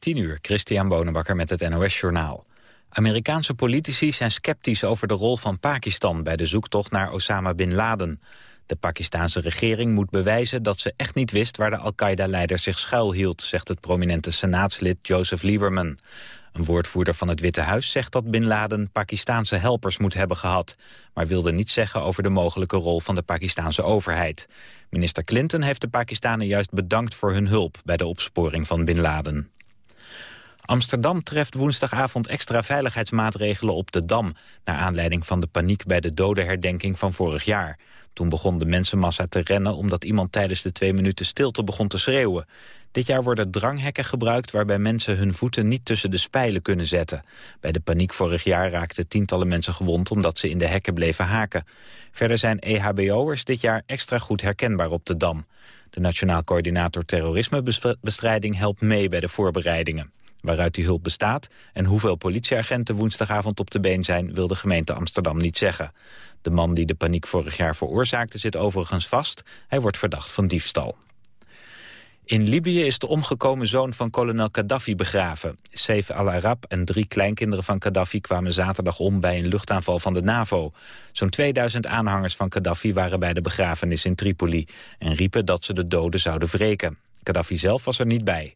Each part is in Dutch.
10 uur, Christian Bonenbakker met het NOS Journaal. Amerikaanse politici zijn sceptisch over de rol van Pakistan... bij de zoektocht naar Osama Bin Laden. De Pakistanse regering moet bewijzen dat ze echt niet wist... waar de Al-Qaeda-leider zich schuilhield... zegt het prominente senaatslid Joseph Lieberman. Een woordvoerder van het Witte Huis zegt dat Bin Laden Pakistaanse helpers moet hebben gehad, maar wilde niets zeggen over de mogelijke rol van de Pakistaanse overheid. Minister Clinton heeft de Pakistanen juist bedankt voor hun hulp bij de opsporing van Bin Laden. Amsterdam treft woensdagavond extra veiligheidsmaatregelen op de Dam... naar aanleiding van de paniek bij de dodenherdenking van vorig jaar. Toen begon de mensenmassa te rennen omdat iemand tijdens de twee minuten stilte begon te schreeuwen. Dit jaar worden dranghekken gebruikt waarbij mensen hun voeten niet tussen de spijlen kunnen zetten. Bij de paniek vorig jaar raakten tientallen mensen gewond omdat ze in de hekken bleven haken. Verder zijn EHBO'ers dit jaar extra goed herkenbaar op de Dam. De Nationaal Coördinator Terrorismebestrijding helpt mee bij de voorbereidingen. Waaruit die hulp bestaat en hoeveel politieagenten woensdagavond op de been zijn... wil de gemeente Amsterdam niet zeggen. De man die de paniek vorig jaar veroorzaakte zit overigens vast. Hij wordt verdacht van diefstal. In Libië is de omgekomen zoon van kolonel Gaddafi begraven. Saif al-Arab en drie kleinkinderen van Gaddafi kwamen zaterdag om bij een luchtaanval van de NAVO. Zo'n 2000 aanhangers van Gaddafi waren bij de begrafenis in Tripoli... en riepen dat ze de doden zouden wreken. Gaddafi zelf was er niet bij.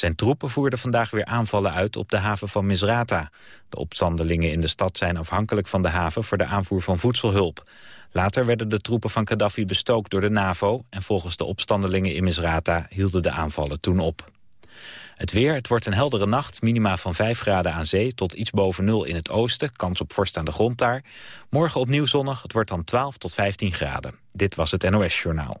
Zijn troepen voerden vandaag weer aanvallen uit op de haven van Misrata. De opstandelingen in de stad zijn afhankelijk van de haven voor de aanvoer van voedselhulp. Later werden de troepen van Gaddafi bestookt door de NAVO... en volgens de opstandelingen in Misrata hielden de aanvallen toen op. Het weer, het wordt een heldere nacht, minima van 5 graden aan zee... tot iets boven nul in het oosten, kans op vorst aan de grond daar. Morgen opnieuw zonnig, het wordt dan 12 tot 15 graden. Dit was het NOS Journaal.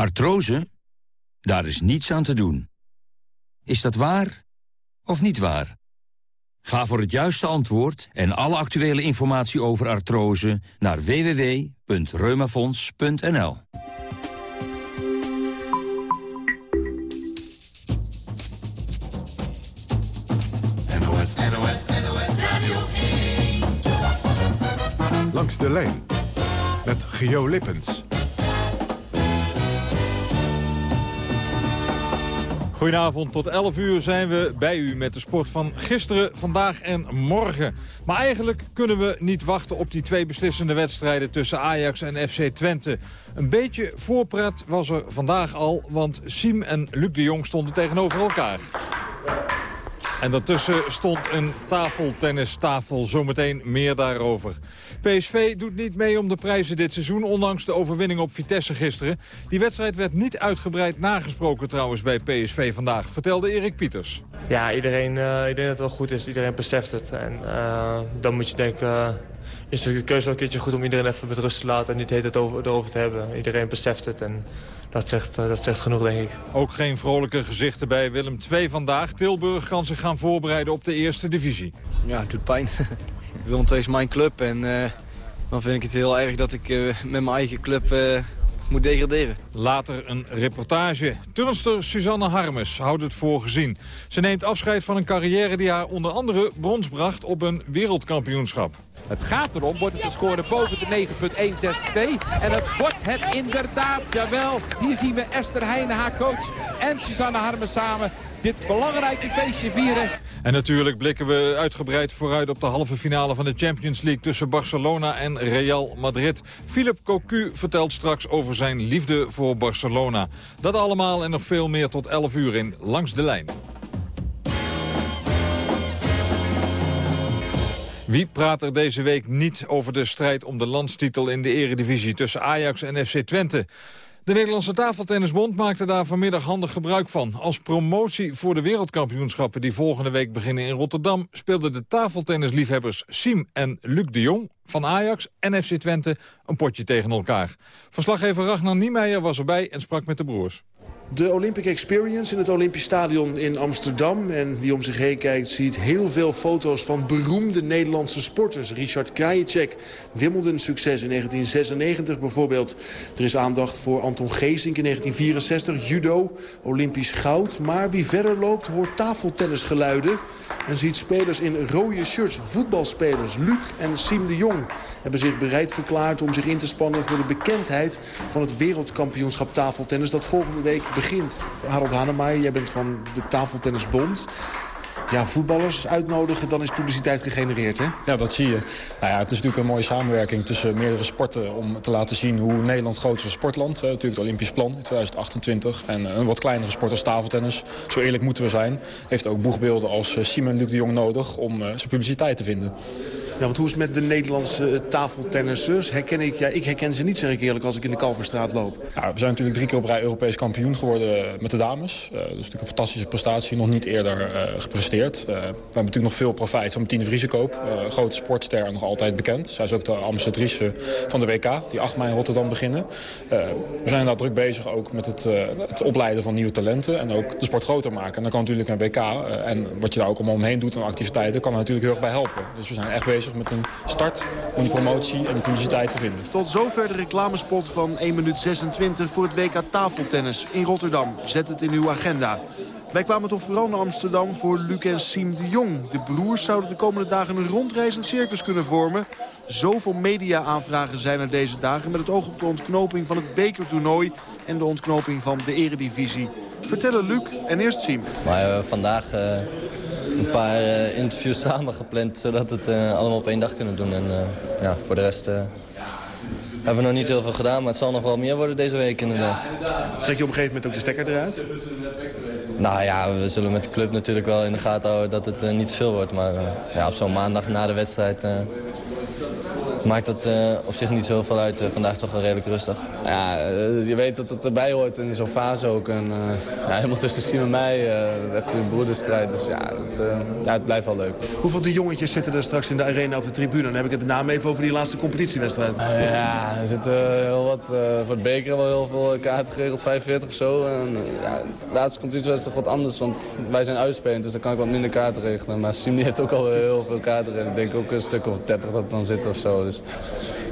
Artrose? Daar is niets aan te doen. Is dat waar of niet waar? Ga voor het juiste antwoord en alle actuele informatie over artrose naar www.reumafonds.nl. NOS, NOS, NOS Radio 1. Langs de lijn met Geo Lippens. Goedenavond, tot 11 uur zijn we bij u met de sport van gisteren, vandaag en morgen. Maar eigenlijk kunnen we niet wachten op die twee beslissende wedstrijden tussen Ajax en FC Twente. Een beetje voorpret was er vandaag al, want Siem en Luc de Jong stonden tegenover elkaar. En daartussen stond een tafeltennistafel, zometeen meer daarover. PSV doet niet mee om de prijzen dit seizoen, ondanks de overwinning op Vitesse gisteren. Die wedstrijd werd niet uitgebreid nagesproken trouwens bij PSV vandaag, vertelde Erik Pieters. Ja, iedereen, uh, ik denk dat het wel goed is, iedereen beseft het. En uh, dan moet je denken, uh, is de keuze wel een keertje goed om iedereen even met rust te laten en niet het over, erover te hebben. Iedereen beseft het en dat zegt, dat zegt genoeg, denk ik. Ook geen vrolijke gezichten bij Willem II vandaag. Tilburg kan zich gaan voorbereiden op de eerste divisie. Ja, het doet pijn. Willem II is mijn club en uh, dan vind ik het heel erg dat ik uh, met mijn eigen club uh, moet degraderen. Later een reportage. Turnster Suzanne Harmes houdt het voor gezien. Ze neemt afscheid van een carrière die haar onder andere brons bracht op een wereldkampioenschap. Het gaat erom, wordt het gescoord boven de 9.162. En het wordt het inderdaad, jawel. Hier zien we Esther Heijnen, haar coach, en Suzanne Harmes samen dit belangrijke feestje vieren. En natuurlijk blikken we uitgebreid vooruit op de halve finale van de Champions League tussen Barcelona en Real Madrid. Philip Cocu vertelt straks over zijn liefde voor Barcelona. Dat allemaal en nog veel meer tot 11 uur in Langs de Lijn. Wie praat er deze week niet over de strijd om de landstitel in de eredivisie tussen Ajax en FC Twente? De Nederlandse Tafeltennisbond maakte daar vanmiddag handig gebruik van. Als promotie voor de wereldkampioenschappen die volgende week beginnen in Rotterdam... speelden de tafeltennisliefhebbers Siem en Luc de Jong van Ajax en FC Twente een potje tegen elkaar. Verslaggever Ragnar Niemeyer was erbij en sprak met de broers. De Olympic Experience in het Olympisch Stadion in Amsterdam. En wie om zich heen kijkt ziet heel veel foto's van beroemde Nederlandse sporters. Richard Krajicek, Wimbledon succes in 1996 bijvoorbeeld. Er is aandacht voor Anton Geesink in 1964, judo, Olympisch goud. Maar wie verder loopt hoort tafeltennisgeluiden. En ziet spelers in rode shirts, voetbalspelers. Luc en Siem de Jong hebben zich bereid verklaard om zich in te spannen voor de bekendheid van het wereldkampioenschap tafeltennis dat volgende week begint. Harold Hanemeyer, jij bent van de Tafeltennisbond. Ja, voetballers uitnodigen, dan is publiciteit gegenereerd, hè? Ja, dat zie je. Nou ja, het is natuurlijk een mooie samenwerking tussen meerdere sporten... om te laten zien hoe Nederland groot is als sportland. Natuurlijk het Olympisch plan in 2028. En een wat kleinere sport als tafeltennis. Zo eerlijk moeten we zijn. Heeft ook boegbeelden als uh, Simon Luc de Jong nodig om uh, zijn publiciteit te vinden. Ja, want hoe is het met de Nederlandse tafeltennissers? Herken ik, ja, ik herken ze niet, zeg ik eerlijk, als ik in de Kalverstraat loop. We zijn natuurlijk drie keer op rij Europees kampioen geworden met de dames. Uh, dat is natuurlijk een fantastische prestatie, nog niet eerder gepresteerd. We hebben natuurlijk nog veel profijt van Martine Vriesekoop. grote sportster, nog altijd bekend. Zij is ook de ambassadrice van de WK, die 8 mei in Rotterdam beginnen. we zijn daar druk bezig ook met het, het, opleiden van nieuwe talenten en ook de sport groter maken. En dan kan natuurlijk een WK en wat je daar ook allemaal omheen doet aan activiteiten, kan er natuurlijk heel erg bij helpen. Dus we zijn echt bezig met een start die promotie en de publiciteit te vinden. Tot zover de reclamespot van 1 minuut 26 voor het WK tafeltennis in Rotterdam. Zet het in uw agenda. Wij kwamen toch vooral naar Amsterdam voor Luc en Siem de Jong. De broers zouden de komende dagen een rondreizend circus kunnen vormen. Zoveel media-aanvragen zijn er deze dagen... met het oog op de ontknoping van het bekertoernooi... en de ontknoping van de eredivisie. Vertellen Luc en eerst Siem. Maar, uh, vandaag... Uh een paar uh, interviews samengepland, zodat we het uh, allemaal op één dag kunnen doen. En ja, voor de rest hebben we nog niet heel veel gedaan, maar het zal nog wel meer worden deze week inderdaad. Trek je op een gegeven moment ook de stekker eruit? Nou ja, we zullen met de club natuurlijk wel in de gaten houden dat het niet te veel wordt. Maar ja, op zo'n maandag na de wedstrijd maakt het uh, op zich niet zoveel uit. Uh, vandaag toch wel redelijk rustig. Ja, uh, je weet dat het erbij hoort in zo'n fase ook. En, ja, helemaal tussen Siem en mij, echt een broederstrijd. Dus ja het, ja, het blijft wel leuk. Hoeveel de jongetjes zitten er straks in de arena op de tribune? Dan heb ik het met name even over die laatste competitiewedstrijd. ja, er zitten heel wat. voor het beker wel heel veel kaarten geregeld, 45 of zo. En, ja, de laatste competitiewedstrijd wat anders, want wij zijn uitspelend. Dus dan kan ik wat minder kaarten regelen. Maar Siem heeft ook al heel veel kaarten. Ik denk ook een stuk of 30 dat dan zit of zo. Dus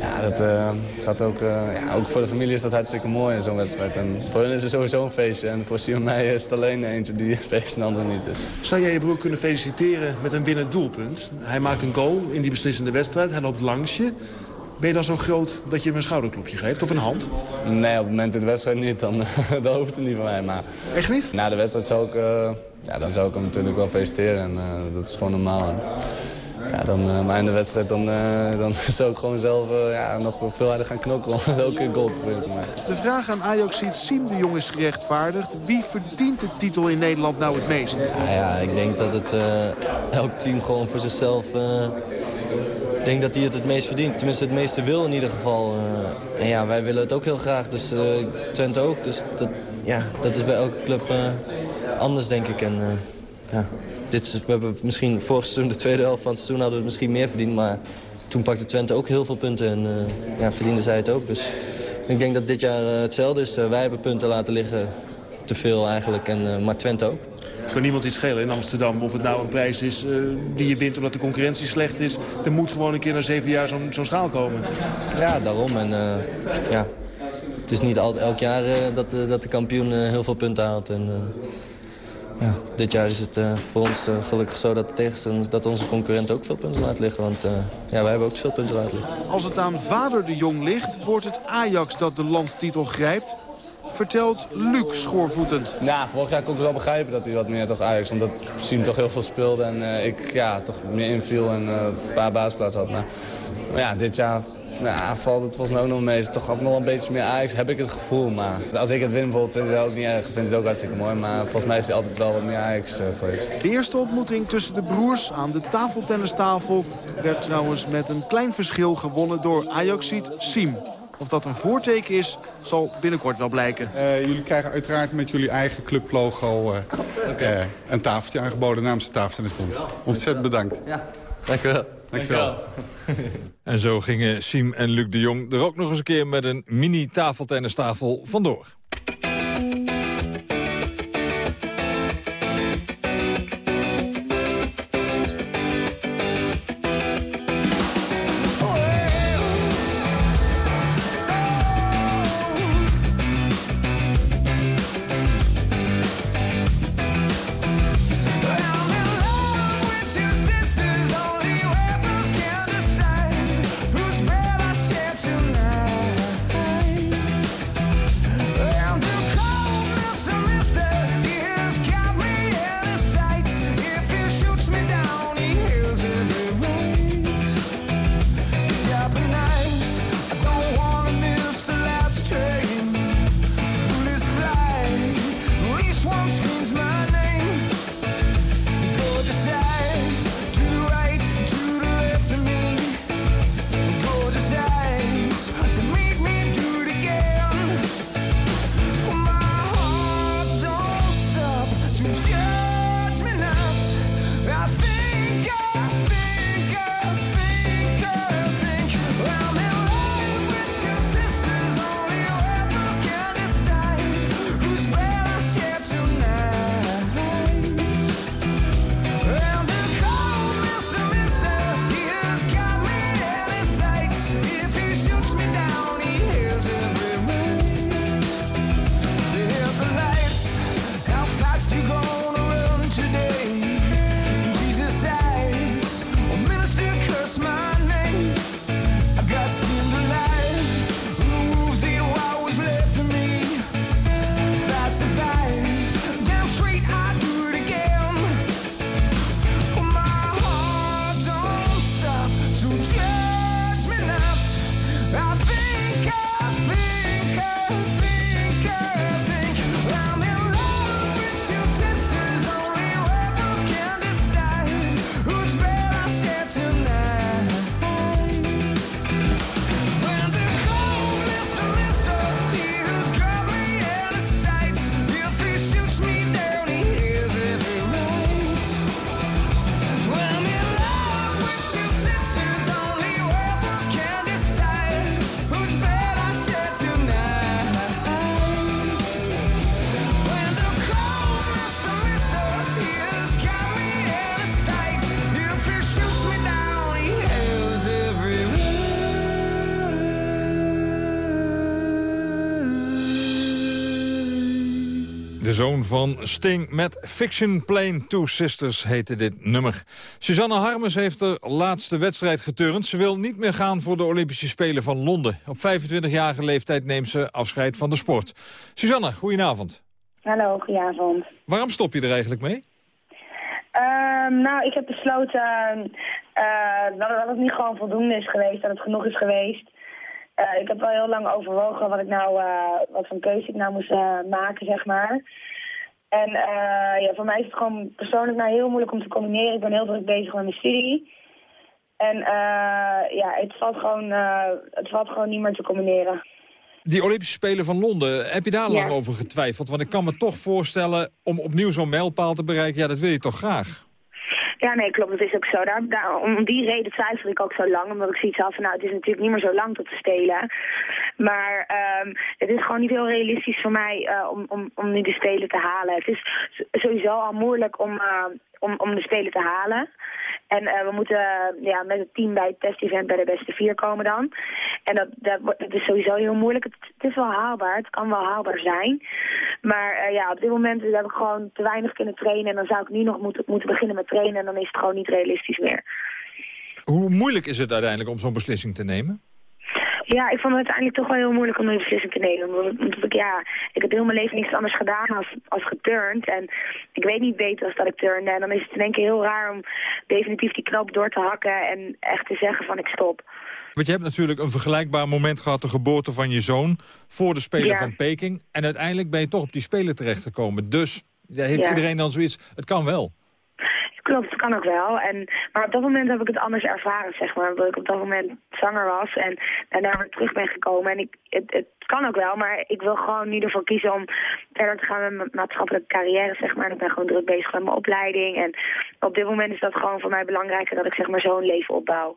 ja, dat uh, gaat ook, uh, ja, ook voor de familie is dat hartstikke mooi in zo'n wedstrijd. En voor hen is het sowieso een feestje. En voor Sim en mij is het alleen eentje die feest en de ander niet. Dus. Zou jij je broer kunnen feliciteren met een winnend doelpunt? Hij maakt een goal in die beslissende wedstrijd. Hij loopt langs je. Ben je dan zo groot dat je hem een schouderklopje geeft of een hand? Nee, op het moment in de wedstrijd niet. Dan, dat hoeft het niet van mij. Maar Echt niet? Na de wedstrijd zou ik, uh, ja, dan zou ik hem natuurlijk wel feliciteren. En, dat is gewoon normaal. Ja, dan, uh, maar in de wedstrijd dan, uh, dan zou ik gewoon zelf uh, ja, nog veel harder gaan knokken om elke keer goal te proberen te maken. De vraag aan Ajax ziet Siem de Jong is gerechtvaardigd. Wie verdient de titel in Nederland nou het meest? Ja, ja ik denk dat het elk team gewoon voor zichzelf... ik denk dat hij het het meest verdient. Tenminste het meeste wil in ieder geval. en ja, wij willen het ook heel graag. Dus Twente ook. Dus dat, ja, dat is bij elke club anders denk ik. En, ja dit, we hebben misschien vorig seizoen, de tweede helft van het seizoen, hadden we het misschien meer verdiend. Maar toen pakte Twente ook heel veel punten en uh, ja, verdiende zij het ook. Dus ik denk dat dit jaar uh, hetzelfde is. Uh, wij hebben punten laten liggen, te veel eigenlijk, en, maar Twente ook. kan niemand iets schelen in Amsterdam. Of het nou een prijs is die je wint omdat de concurrentie slecht is. Er moet gewoon een keer na zeven jaar zo'n zo schaal komen. Ja, daarom. En, ja, het is niet al, elk jaar dat, dat de kampioen heel veel punten haalt. En, ja, dit jaar is het uh, voor ons uh, gelukkig zo dat, de dat onze concurrent ook veel punten laat liggen. Want uh, ja, wij hebben ook veel punten laten liggen. Als het aan vader de Jong ligt, wordt het Ajax dat de landstitel grijpt. Vertelt Luc schoorvoetend. Ja, vorig jaar kon ik wel begrijpen dat hij wat meer toch Ajax... omdat Siem toch heel veel speelde en ik ja, toch meer inviel en een paar baasplaatsen had. Maar, maar ja, dit jaar ja, valt het volgens mij ook nog mee. Het is toch nog een beetje meer Ajax, heb ik het gevoel. Maar als ik het win bijvoorbeeld, vind ik het ook niet erg. Ik vind het ook hartstikke mooi. Maar volgens mij is hij altijd wel wat meer Ajax uh, geweest. De eerste ontmoeting tussen de broers aan de tafeltennistafel... werd trouwens met een klein verschil gewonnen door Ajaxiet Siem. Of dat een voorteken is, zal binnenkort wel blijken. Uh, jullie krijgen uiteraard met jullie eigen clublogo uh, okay. uh, een tafeltje aangeboden namens de Tafeltennisbond. Ontzettend bedankt. Ja, dank u wel. Dank je wel. En zo gingen Siem en Luc de Jong er ook nog eens een keer met een mini tafeltennistafel vandoor. Van Sting met Fiction Plane Two Sisters heette dit nummer. Susanne Harmes heeft de laatste wedstrijd geturnd. Ze wil niet meer gaan voor de Olympische Spelen van Londen. Op 25-jarige leeftijd neemt ze afscheid van de sport. Susanne, goedenavond. Hallo, goedenavond. Waarom stop je er eigenlijk mee? Uh, nou, ik heb besloten uh, dat het niet gewoon voldoende is geweest, dat het genoeg is geweest. Uh, ik heb wel heel lang overwogen wat ik nou, uh, wat voor keuze ik nou moest uh, maken, zeg maar. En ja, voor mij is het gewoon persoonlijk nou heel moeilijk om te combineren. Ik ben heel druk bezig met mijn studie. En ja, het valt, gewoon, het valt gewoon niet meer te combineren. Die Olympische Spelen van Londen, heb je daar ja. lang over getwijfeld? Want ik kan me toch voorstellen om opnieuw zo'n mijlpaal te bereiken, ja, dat wil je toch graag? Ja, nee, klopt. Dat is ook zo. Daar, om die reden twijfel ik ook zo lang. Omdat ik zoiets had van, nou, het is natuurlijk niet meer zo lang tot te stelen. Maar um, het is gewoon niet heel realistisch voor mij uh, om, om, om nu de Spelen te halen. Het is sowieso al moeilijk om, uh, om, om de Spelen te halen. En uh, we moeten ja, met het team bij het test-event bij de beste vier komen dan. En dat, dat, is sowieso heel moeilijk. Het, is wel haalbaar, het kan wel haalbaar zijn. Maar uh, ja, op dit moment heb ik gewoon te weinig kunnen trainen. En dan zou ik nu nog moeten, moeten beginnen met trainen. En dan is het gewoon niet realistisch meer. Hoe moeilijk is het uiteindelijk om zo'n beslissing te nemen? Ja, ik vond het uiteindelijk toch wel heel moeilijk om een beslissing te nemen. Omdat ik, ja, ik heb heel mijn leven niks anders gedaan als, als geturnd. En ik weet niet beter als dat ik turnde. En dan is het in één keer heel raar om definitief die knop door te hakken en echt te zeggen van ik stop. Want je hebt natuurlijk een vergelijkbaar moment gehad, de geboorte van je zoon, voor de Spelen ja. van Peking. En uiteindelijk ben je toch op die Spelen terechtgekomen. Dus ja, heeft ja. iedereen dan zoiets, het kan wel. Klopt, kan ook wel. En, maar op dat moment heb ik het anders ervaren, zeg maar. Omdat ik op dat moment zanger was en daarna weer terug ben gekomen. En ik, het, het kan ook wel, maar ik wil gewoon nu ervoor kiezen om verder te gaan met mijn maatschappelijke carrière, zeg maar. En ik ben gewoon druk bezig met mijn opleiding. En op dit moment is dat gewoon voor mij belangrijker dat ik zeg maar zo'n leven opbouw.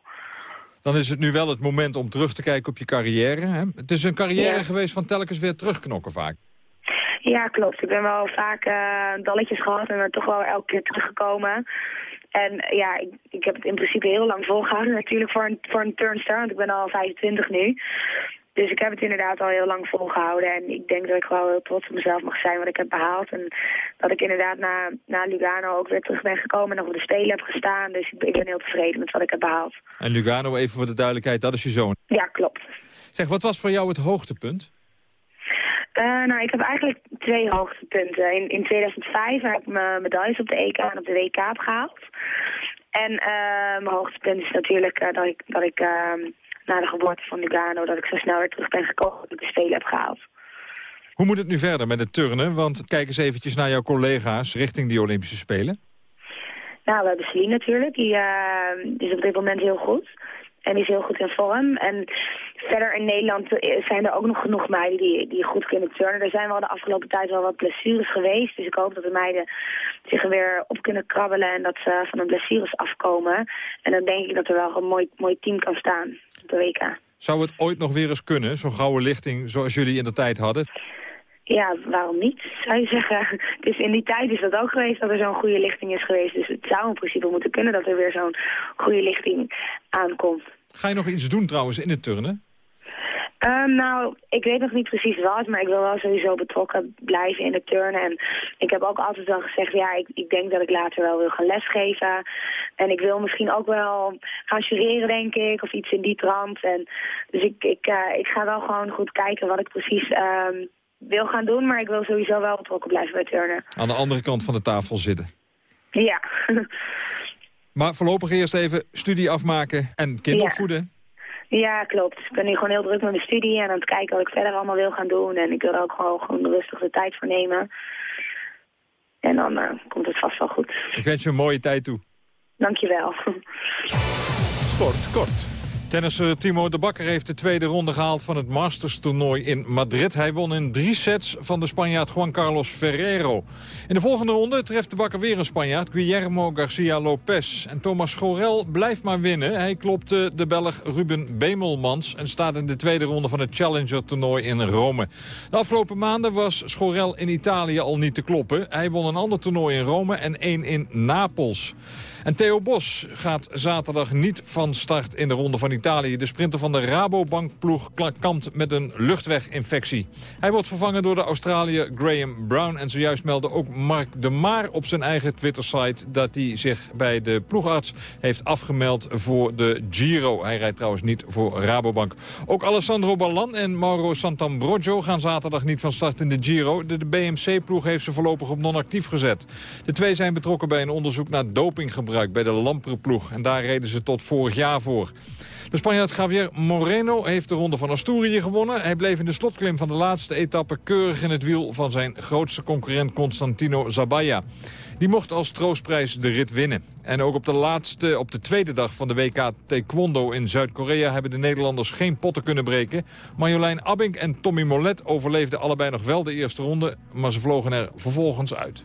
Dan is het nu wel het moment om terug te kijken op je carrière. Hè? Het is een carrière Ja. geweest van telkens weer terugknokken vaak. Ja, klopt. Ik ben wel vaak eh, dalletjes gehad en er toch wel elke keer teruggekomen. En ja, ik, ik heb het in principe heel lang volgehouden natuurlijk voor een, voor een turnster, want ik ben al 25 nu. Dus ik heb het inderdaad al heel lang volgehouden. En ik denk dat ik wel heel trots op mezelf mag zijn wat ik heb behaald. En dat ik inderdaad na, na Lugano ook weer terug ben gekomen en nog op de Spelen heb gestaan. Dus ik ben, ik ben heel tevreden met wat ik heb behaald. En Lugano, even voor de duidelijkheid, dat is je zoon. Ja, klopt. Zeg, wat was voor jou het hoogtepunt? Eh, nou, ik heb eigenlijk twee hoogtepunten. In, in 2005 heb ik mijn medailles op de EK en op de WK gehaald. En eh, mijn hoogtepunt is natuurlijk eh, dat ik, dat ik eh, na de geboorte van Lugano... dat ik zo snel weer terug ben gekomen dat ik de Spelen heb gehaald. Hoe moet het nu verder met het turnen? Want kijk eens eventjes naar jouw collega's richting die Olympische Spelen. Nou, we hebben Celine natuurlijk. Die, die is op dit moment heel goed. En is heel goed in vorm. En verder in Nederland zijn er ook nog genoeg meiden die, die goed kunnen turnen. Er zijn wel de afgelopen tijd wel wat blessures geweest. Dus ik hoop dat de meiden zich er weer op kunnen krabbelen en dat ze van de blessures afkomen. En dan denk ik dat er wel een mooi, mooi team kan staan op de WK. Zou het ooit nog weer eens kunnen, zo'n gouden lichting zoals jullie in de tijd hadden? Ja, waarom niet, zou je zeggen. Dus in die tijd is dat ook geweest dat er zo'n goede lichting is geweest. Dus het zou in principe moeten kunnen dat er weer zo'n goede lichting aankomt. Ga je nog iets doen trouwens in het turnen? Ehm, nou, ik weet nog niet precies wat, maar ik wil wel sowieso betrokken blijven in het turnen. En ik heb ook altijd wel gezegd, ja, ik, ik denk dat ik later wel wil gaan lesgeven. En ik wil misschien ook wel gaan jureren, denk ik, of iets in die trant. En, dus ik, ik, eh, ik ga wel gewoon goed kijken wat ik precies ehm, wil gaan doen, maar ik wil sowieso wel betrokken blijven bij turnen. Aan de andere kant van de tafel zitten. Ja. Maar voorlopig eerst even studie afmaken en kind Ja. opvoeden. Ja, klopt. Ik ben nu gewoon heel druk met mijn studie en aan het kijken wat ik verder allemaal wil gaan doen. En ik wil er ook gewoon, gewoon rustig de tijd voor nemen. En dan eh, komt het vast wel goed. Ik wens je een mooie tijd toe. Dankjewel. Sport kort. Tennisser Timo de Bakker heeft de tweede ronde gehaald van het Masters-toernooi in Madrid. Hij won in drie sets van de Spanjaard Juan Carlos Ferrero. In de volgende ronde treft de Bakker weer een Spanjaard, Guillermo Garcia Lopez. En Thomas Schorel blijft maar winnen. Hij klopte de Belg Ruben Bemelmans en staat in de tweede ronde van het Challenger-toernooi in Rome. De afgelopen maanden was Schorel in Italië al niet te kloppen. Hij won een ander toernooi in Rome en één in Napels. En Theo Bos gaat zaterdag niet van start in de Ronde van Italië. De sprinter van de Rabobank-ploeg kampt met een luchtweginfectie. Hij wordt vervangen door de Australiër Graham Brown. En zojuist meldde ook Mark de Maar op zijn eigen Twitter-site... dat hij zich bij de ploegarts heeft afgemeld voor de Giro. Hij rijdt trouwens niet voor Rabobank. Ook Alessandro Ballan en Mauro Sant'Ambrogio gaan zaterdag niet van start in de Giro. De, de BMC-ploeg heeft ze voorlopig op non-actief gezet. De twee zijn betrokken bij een onderzoek naar dopinggebruik bij de Lampre-ploeg. En daar reden ze tot vorig jaar voor. De Spanjaard Javier Moreno heeft de ronde van Asturië gewonnen. Hij bleef in de slotklim van de laatste etappe keurig in het wiel van zijn grootste concurrent Constantino Zabaya. Die mocht als troostprijs de rit winnen. En ook op de, laatste, op de tweede dag van de WK Taekwondo in Zuid-Korea... hebben de Nederlanders geen potten kunnen breken. Marjolein Abink en Tommy Molet overleefden allebei nog wel de eerste ronde... maar ze vlogen er vervolgens uit.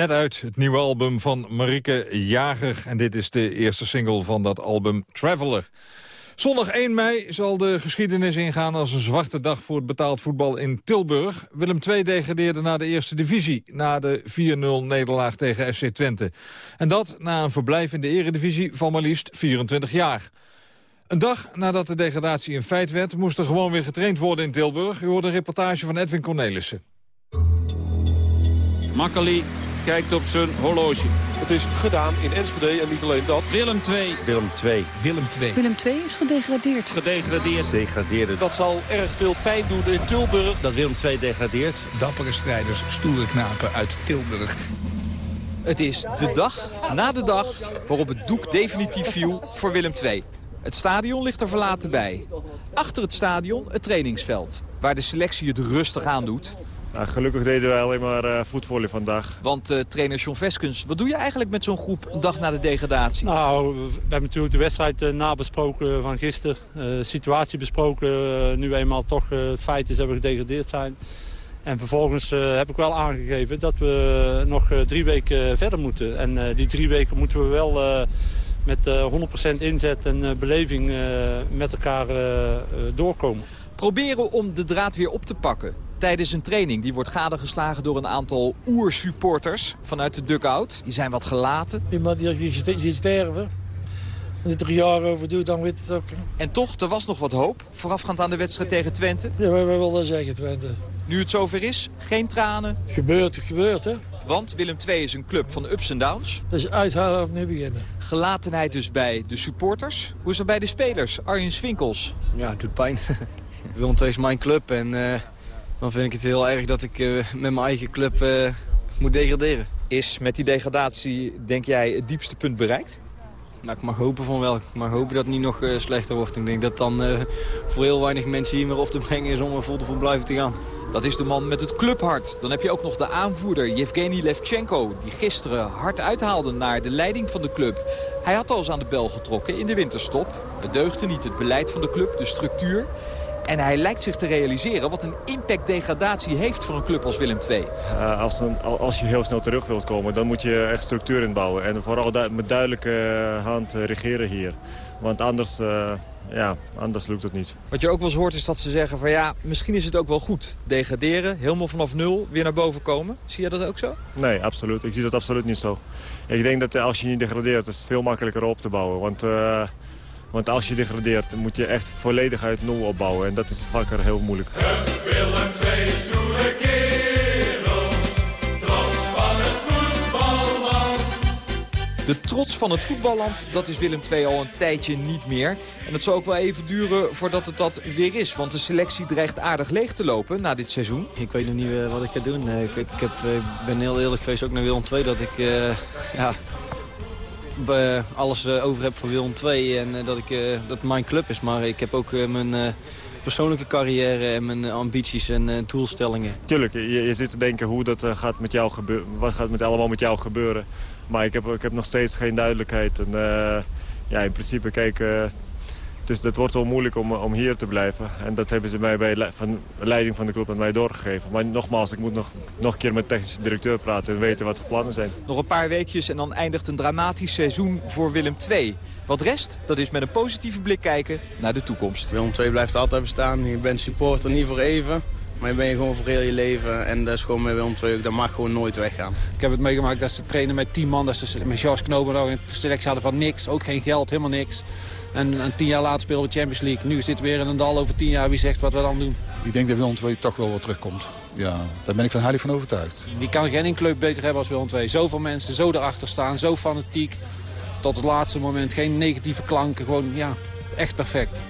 Net uit het nieuwe album van Marieke Jager. En dit is de eerste single van dat album Traveler. Zondag 1 mei zal de geschiedenis ingaan als een zwarte dag voor het betaald voetbal in Tilburg. Willem II degradeerde naar de eerste divisie na de 4-0 nederlaag tegen FC Twente. En dat na een verblijf in de eredivisie van maar liefst 24 jaar. Een dag nadat de degradatie een feit werd, moest er gewoon weer getraind worden in Tilburg. U hoort een reportage van Edwin Cornelissen. Makkeli kijkt op zijn horloge. Het is gedaan in Enschede en niet alleen dat. Willem 2. Willem 2. Willem 2. Willem II is gedegradeerd. Gedegradeerd. Degradeerde. Dat zal erg veel pijn doen in Tilburg. Dat Willem 2 degradeert. Dappere strijders, stoere knapen uit Tilburg. Het is de dag na de dag waarop het doek definitief viel voor Willem II. Het stadion ligt er verlaten bij. Achter het stadion het trainingsveld, waar de selectie het rustig aan doet. Nou, gelukkig deden wij alleen maar uh, voetvolley vandaag. Want uh, trainer John Veskens, wat doe je eigenlijk met zo'n groep een dag na de degradatie? Nou, we hebben natuurlijk de wedstrijd uh, nabesproken van gisteren. De situatie besproken, nu eenmaal toch het feit is dat we gedegradeerd zijn. En vervolgens heb ik wel aangegeven dat we nog drie weken verder moeten. En die drie weken moeten we wel met 100% inzet en beleving met elkaar doorkomen. Proberen om de draad weer op te pakken tijdens een training. Die wordt gadegeslagen door een aantal oersupporters vanuit de dugout. Die zijn wat gelaten. Iemand die ziet sterven. Als het er jaren over doet, dan weet het ook. En toch, er was nog wat hoop, voorafgaand aan de wedstrijd tegen Twente. Ja, wij willen zeggen Twente. Nu het zover is, geen tranen. Het gebeurt, het gebeurt, hè. Want Willem II is een club van ups en downs. Dus uithalen of nu beginnen. Gelatenheid dus bij de supporters. Hoe is het bij de spelers? Arjen Swinkels. Ja, het doet pijn. Willem II is mijn club en... Uh... Dan vind ik het heel erg dat ik uh, met mijn eigen club uh, moet degraderen. Is met die degradatie, denk jij, het diepste punt bereikt? Nou, ik mag hopen van wel. Ik mag hopen dat het niet nog uh, slechter wordt. Ik denk dat dan voor heel weinig mensen hier meer op te brengen is om er vol te blijven te gaan. Dat is de man met het clubhart. Dan heb je ook nog de aanvoerder Yevgeny Levchenko... die gisteren hard uithaalde naar de leiding van de club. Hij had al eens aan de bel getrokken in de winterstop. Het deugde niet het beleid van de club, de structuur... En hij lijkt zich te realiseren wat een impact degradatie heeft voor een club als Willem II. Uh, als, een, als je heel snel terug wilt komen, dan moet je echt structuur inbouwen. En vooral du met duidelijke hand regeren hier. Want anders, uh, ja, anders lukt het niet. Wat je ook wel eens hoort is dat ze zeggen van ja, misschien is het ook wel goed. Degraderen, helemaal vanaf nul, weer naar boven komen. Zie je dat ook zo? Nee, absoluut. Ik zie dat absoluut niet zo. Ik denk dat als je niet degradeert, is het veel makkelijker op te bouwen. Want... Uh, Want als je degradeert moet je echt volledig uit nul opbouwen. En dat is vaker heel moeilijk. Willem twee stoere kerels, trots van De trots van het voetballand, dat is Willem II al een tijdje niet meer. En het zal ook wel even duren voordat het dat weer is. Want de selectie dreigt aardig leeg te lopen na dit seizoen. Ik weet nog niet eh, wat ik ga doen. Eh, Ik, ik, heb, eh, ik ben heel eerlijk geweest ook naar Willem II dat ik eh, ja, alles eh, over heb voor Willem II en eh, dat, ik, eh, dat mijn club is. Maar ik heb ook mijn persoonlijke carrière en mijn ambities en doelstellingen. Tuurlijk, je, je zit te denken hoe dat gaat met jou gebeuren. Wat gaat met allemaal met jou gebeuren. Maar ik heb, ik heb nog steeds geen duidelijkheid. En, ja, in principe, kijk, het, is, het wordt wel moeilijk om, om hier te blijven. En dat hebben ze mij bij le- van de leiding van de club met mij doorgegeven. Maar nogmaals, ik moet nog, nog een keer met de technische directeur praten en weten wat de plannen zijn. Nog een paar weekjes en dan eindigt een dramatisch seizoen voor Willem II. Wat rest, dat is met een positieve blik kijken naar de toekomst. Willem II blijft altijd bestaan. Je bent supporter niet voor even. Maar je bent gewoon voor heel je leven. En dat is gewoon met Willem II ook. Dat mag gewoon nooit weggaan. Ik heb het meegemaakt dat ze trainen met 10 man. Dat ze met Jos Knober nog een selectie hadden van niks. Ook geen geld, helemaal niks. En, en tien jaar later spelen we Champions League. Nu zit weer in een dal over tien jaar. Wie zegt wat we dan doen? Ik denk dat Willem II toch wel wat terugkomt. Ja, daar ben ik van heilig van overtuigd. Die kan geen enkele club beter hebben als Willem II. Zoveel mensen, zo erachter staan, zo fanatiek. Tot het laatste moment. Geen negatieve klanken. Gewoon, ja, echt perfect.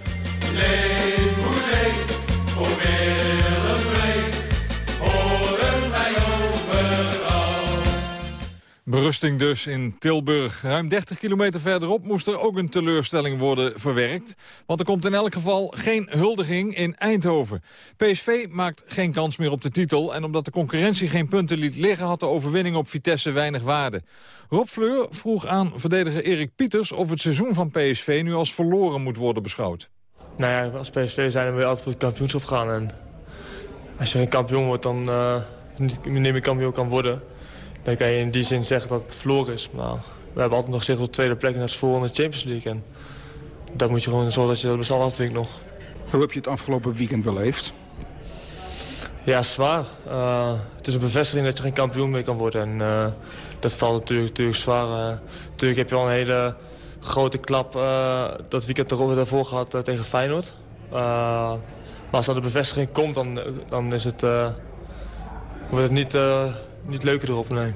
Berusting dus in Tilburg. Ruim 30 kilometer verderop moest er ook een teleurstelling worden verwerkt. Want er komt in elk geval geen huldiging in Eindhoven. PSV maakt geen kans meer op de titel. En omdat de concurrentie geen punten liet liggen... had de overwinning op Vitesse weinig waarde. Rob Fleur vroeg aan verdediger Erik Pieters... of het seizoen van PSV nu als verloren moet worden beschouwd. Nou ja, als PSV zijn we altijd voor het kampioenschap gaan. En als je geen kampioen wordt, dan niet, niet meer kampioen kan worden. Dan kan je in die zin zeggen dat het verloren is. Maar we hebben altijd nog zicht op de tweede plek en dat is voor in de Champions League. En dat moet je gewoon zorgen dat je dat allen afdwingt nog. Hoe heb je het afgelopen weekend beleefd? Ja, zwaar. Eh, het is een bevestiging dat je geen kampioen meer kan worden. En eh, dat valt natuurlijk, natuurlijk zwaar. eh. natuurlijk heb je al een hele grote klap dat weekend ervoor, daarvoor gehad eh, tegen Feyenoord. Maar als dat de bevestiging komt, dan, dan is het, wordt het niet, niet leuker erop. Nee.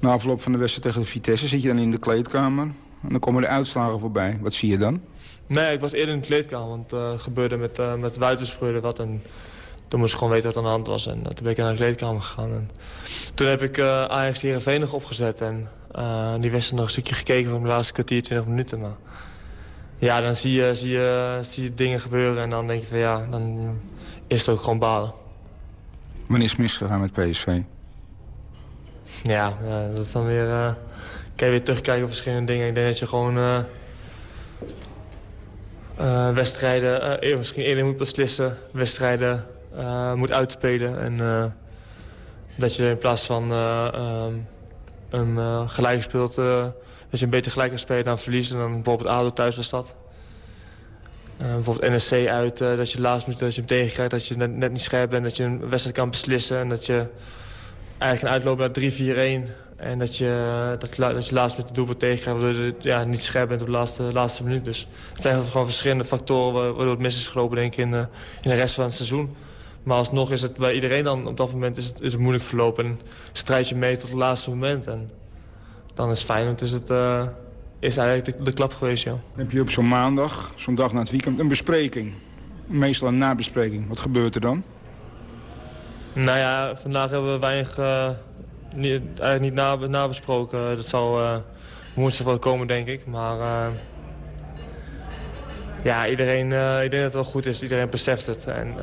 Na afloop van de wedstrijd tegen Vitesse zit je dan in de kleedkamer. En dan komen de uitslagen voorbij. Wat zie je dan? Nee, ik was eerder in de kleedkamer, want eh, het gebeurde met, uh, met wat. En toen moest ik gewoon weten wat aan de hand was. En uh, toen ben ik naar de kleedkamer gegaan. En toen heb ik uh, Ajax nog opgezet. En die wedstrijd nog een stukje gekeken van de laatste kwartier, 20 minuten. Maar ja, dan zie je, zie, je, zie je dingen gebeuren en dan denk je van ja, dan is het ook gewoon balen. Wanneer is misgegaan met PSV? Ja, dat is dan weer... Uh, kan je weer terugkijken op verschillende dingen. Ik denk dat je gewoon... Uh, uh, wedstrijden misschien eerder moet beslissen. Wedstrijden moet uitspelen. En dat je in plaats van um, een gelijk speelt... dat je een beter gelijk kan spelen dan verliezen. Dan bijvoorbeeld ADO thuis was dat. bijvoorbeeld NSC uit, dat je laatst moet dat je hem tegenkrijgt. Dat je net niet scherp bent, dat je een wedstrijd kan beslissen. En dat je eigenlijk een uitloop naar 3-4-1... En dat je, dat, je laatst met de doelpunt tegenkrijgt... waardoor je ja, niet scherp bent op de laatste, laatste minuut. Dus het zijn gewoon verschillende factoren... waardoor het mis is gelopen denk ik, in, uh, in de rest van het seizoen. Maar alsnog is het bij iedereen dan op dat moment is het, is het moeilijk verlopen. En strijd je mee tot het laatste moment. En dan is want is het uh, is eigenlijk de, de, klap geweest, ja. Heb je op zo'n maandag, zo'n dag na het weekend, een bespreking. Meestal een nabespreking. Wat gebeurt er dan? Nou ja, vandaag hebben we weinig... Uh, niet, eigenlijk niet na, nabesproken. Dat zal uh, woensdag wel komen, denk ik. Maar uh, ja, iedereen, ik denk dat het wel goed is. Iedereen beseft het. En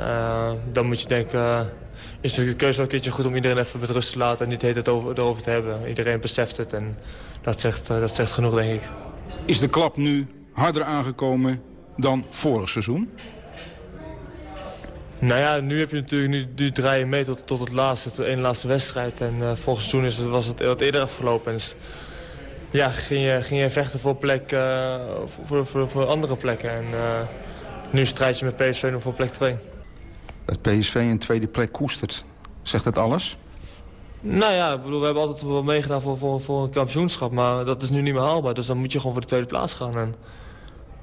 dan moet je denken, is de keuze wel een keertje goed om iedereen even met rust te laten en niet het het over, erover te hebben. Iedereen beseft het en dat zegt, dat zegt genoeg, denk ik. Is de klap nu harder aangekomen dan vorig seizoen? Nou ja, nu heb je natuurlijk nu, nu draai je mee tot, tot het laatste, tot de ene laatste wedstrijd. En uh, vorig seizoen is het, was het wat eerder afgelopen. En dus, ja, ging je, ging je vechten voor, plek, uh, voor, voor, voor andere plekken. En uh, nu strijd je met PSV nog voor plek 2. Dat PSV een tweede plek koestert, zegt dat alles? Nou ja, ik bedoel, we hebben altijd wel meegedaan voor, voor, voor een kampioenschap. Maar dat is nu niet meer haalbaar. Dus dan moet je gewoon voor de tweede plaats gaan. En,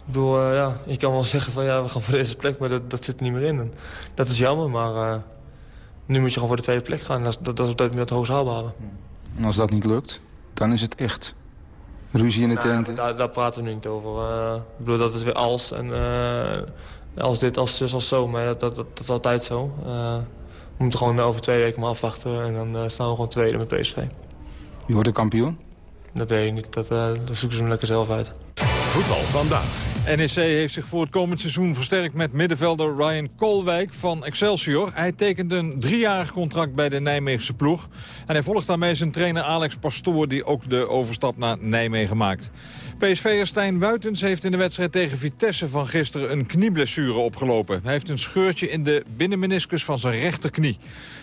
ik bedoel, uh, ja, je kan wel zeggen van ja, we gaan voor deze plek, maar dat, dat zit er niet meer in. En dat is jammer, maar uh, nu moet je gewoon voor de tweede plek gaan. Dat, dat, dat is op dit moment het hoogst haalbare. En als dat niet lukt, dan is het echt Ruzie in de Nou, tenten? daar, daar praten we nu niet over. Eh, ik bedoel, dat is weer als. En, eh, als dit, als zus, als zo. Maar dat, dat, dat, dat is altijd zo. Eh, we moeten gewoon over twee weken maar afwachten. En dan eh, staan we gewoon tweede met PSV. Je wordt de kampioen? Dat weet ik niet. Dat, eh, dat zoeken ze hem lekker zelf uit. Voetbal vandaag. NEC heeft zich voor het komend seizoen versterkt met middenvelder Ryan Koolwijk van Excelsior. Hij tekent een driejarig contract bij de Nijmeegse ploeg. En hij volgt daarmee zijn trainer Alex Pastoor die ook de overstap naar Nijmegen maakt. PSV'er Stijn Wuitens heeft in de wedstrijd tegen Vitesse van gisteren een knieblessure opgelopen. Hij heeft een scheurtje in de binnenmeniscus van zijn rechterknie.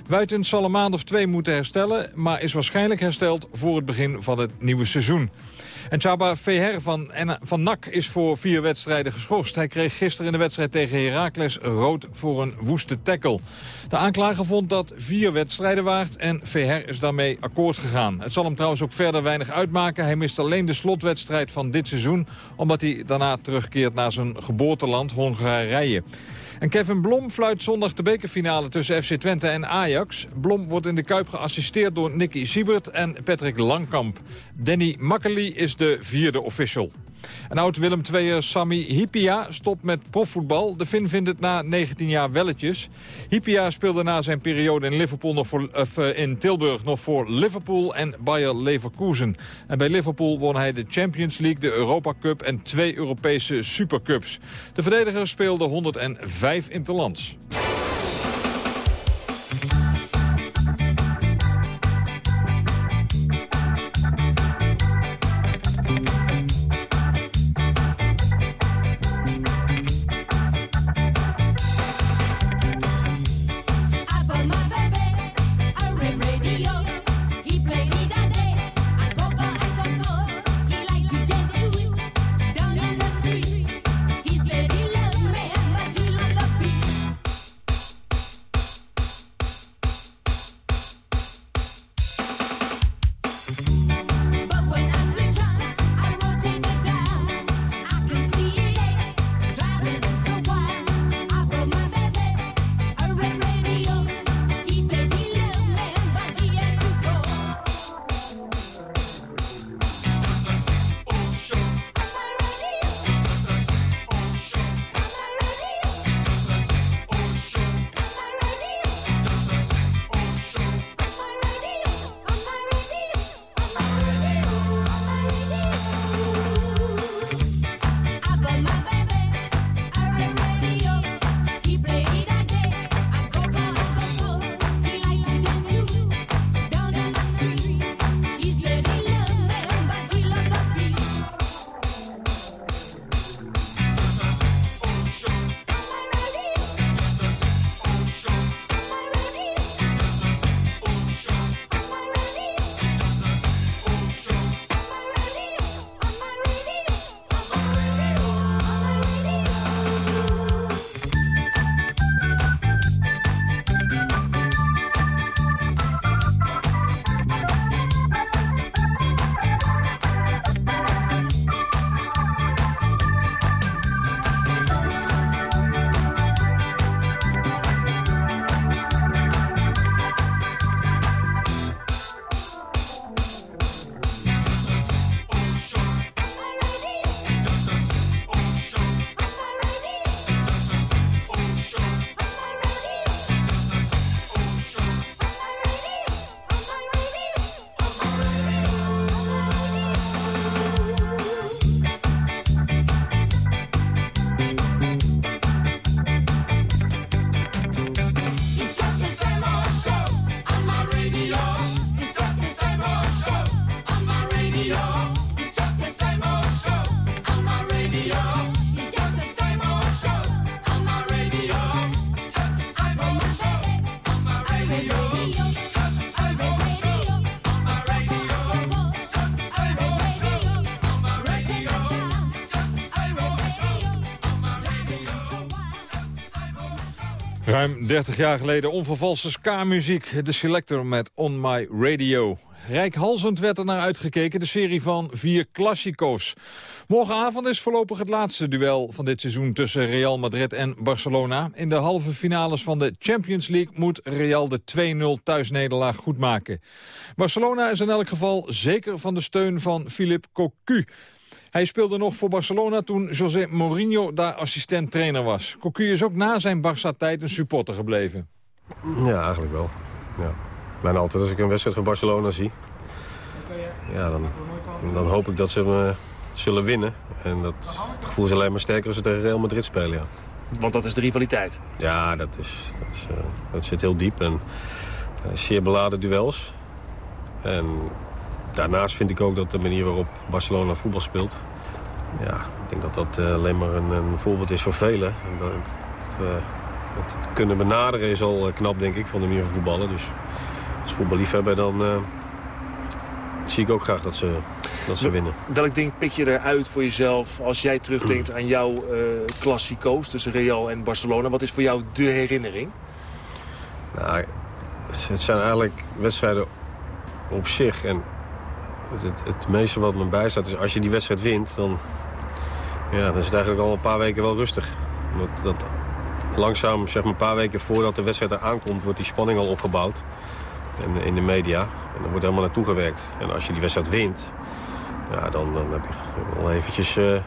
Wuitens zal een maand of twee moeten herstellen, maar is waarschijnlijk hersteld voor het begin van het nieuwe seizoen. En Chaba Veher van, van NAC is voor vier wedstrijden geschorst. Hij kreeg gisteren in de wedstrijd tegen Heracles rood voor een woeste tackle. De aanklager vond dat vier wedstrijden waard en Veher is daarmee akkoord gegaan. Het zal hem trouwens ook verder weinig uitmaken. Hij mist alleen de slotwedstrijd van dit seizoen... omdat hij daarna terugkeert naar zijn geboorteland Hongarije. En Kevin Blom fluit zondag de bekerfinale tussen FC Twente en Ajax. Blom wordt in de Kuip geassisteerd door Nicky Siebert en Patrick Langkamp. Danny Makkely is de vierde official. En oud-Willem II'er Sami Hippia stopt met profvoetbal. De Fin vindt het na 19 jaar welletjes. Hippia speelde na zijn periode in, Liverpool nog voor, uh, in Tilburg nog voor Liverpool en Bayer Leverkusen. En bij Liverpool won hij de Champions League, de Europa Cup en twee Europese Supercups. De verdediger speelde 105 interlands. Ruim 30 jaar geleden onvervalste ska-muziek. De Selector met On My Radio. Rijkhalzend werd er naar uitgekeken, de serie van vier Classico's. Morgenavond is voorlopig het laatste duel van dit seizoen tussen Real Madrid en Barcelona. In de halve finales van de Champions League moet Real de 2-0 thuisnederlaag goedmaken. Barcelona is in elk geval zeker van de steun van Philippe Cocu. Hij speelde nog voor Barcelona toen José Mourinho daar assistent-trainer was. Cocu is ook na zijn Barça-tijd een supporter gebleven. Ja, eigenlijk wel. Ja. Bijna altijd als ik een wedstrijd van Barcelona zie... Ja, dan, dan hoop ik dat ze me zullen winnen. En dat, het gevoel is alleen maar sterker als ze tegen Real Madrid spelen, ja. Want dat is de rivaliteit. Ja, dat, is, dat, is, eh, dat zit heel diep. En eh, zeer beladen duels. En daarnaast vind ik ook dat de manier waarop Barcelona voetbal speelt... Ja, ik denk dat dat eh, alleen maar een, een voorbeeld is voor velen. En dat, dat we het kunnen benaderen is al eh, knap, denk ik, van de manier van voetballen. Dus als voetballiefhebber dan eh, zie ik ook graag dat ze, dat ze winnen. Welk ding pik je eruit voor jezelf als jij terugdenkt aan jouw eh klassico's tussen Real en Barcelona? Wat is voor jou de herinnering? Nou, het zijn eigenlijk wedstrijden op zich. En het, het, het meeste wat me bijstaat is als je die wedstrijd wint... dan, ja, dan is het eigenlijk al een paar weken wel rustig. Dat, dat langzaam, zeg maar een paar weken voordat de wedstrijd er aankomt... wordt die spanning al opgebouwd in, in de media. En dan wordt helemaal naartoe gewerkt. En als je die wedstrijd wint, ja, dan, dan heb je wel eventjes eh, eh,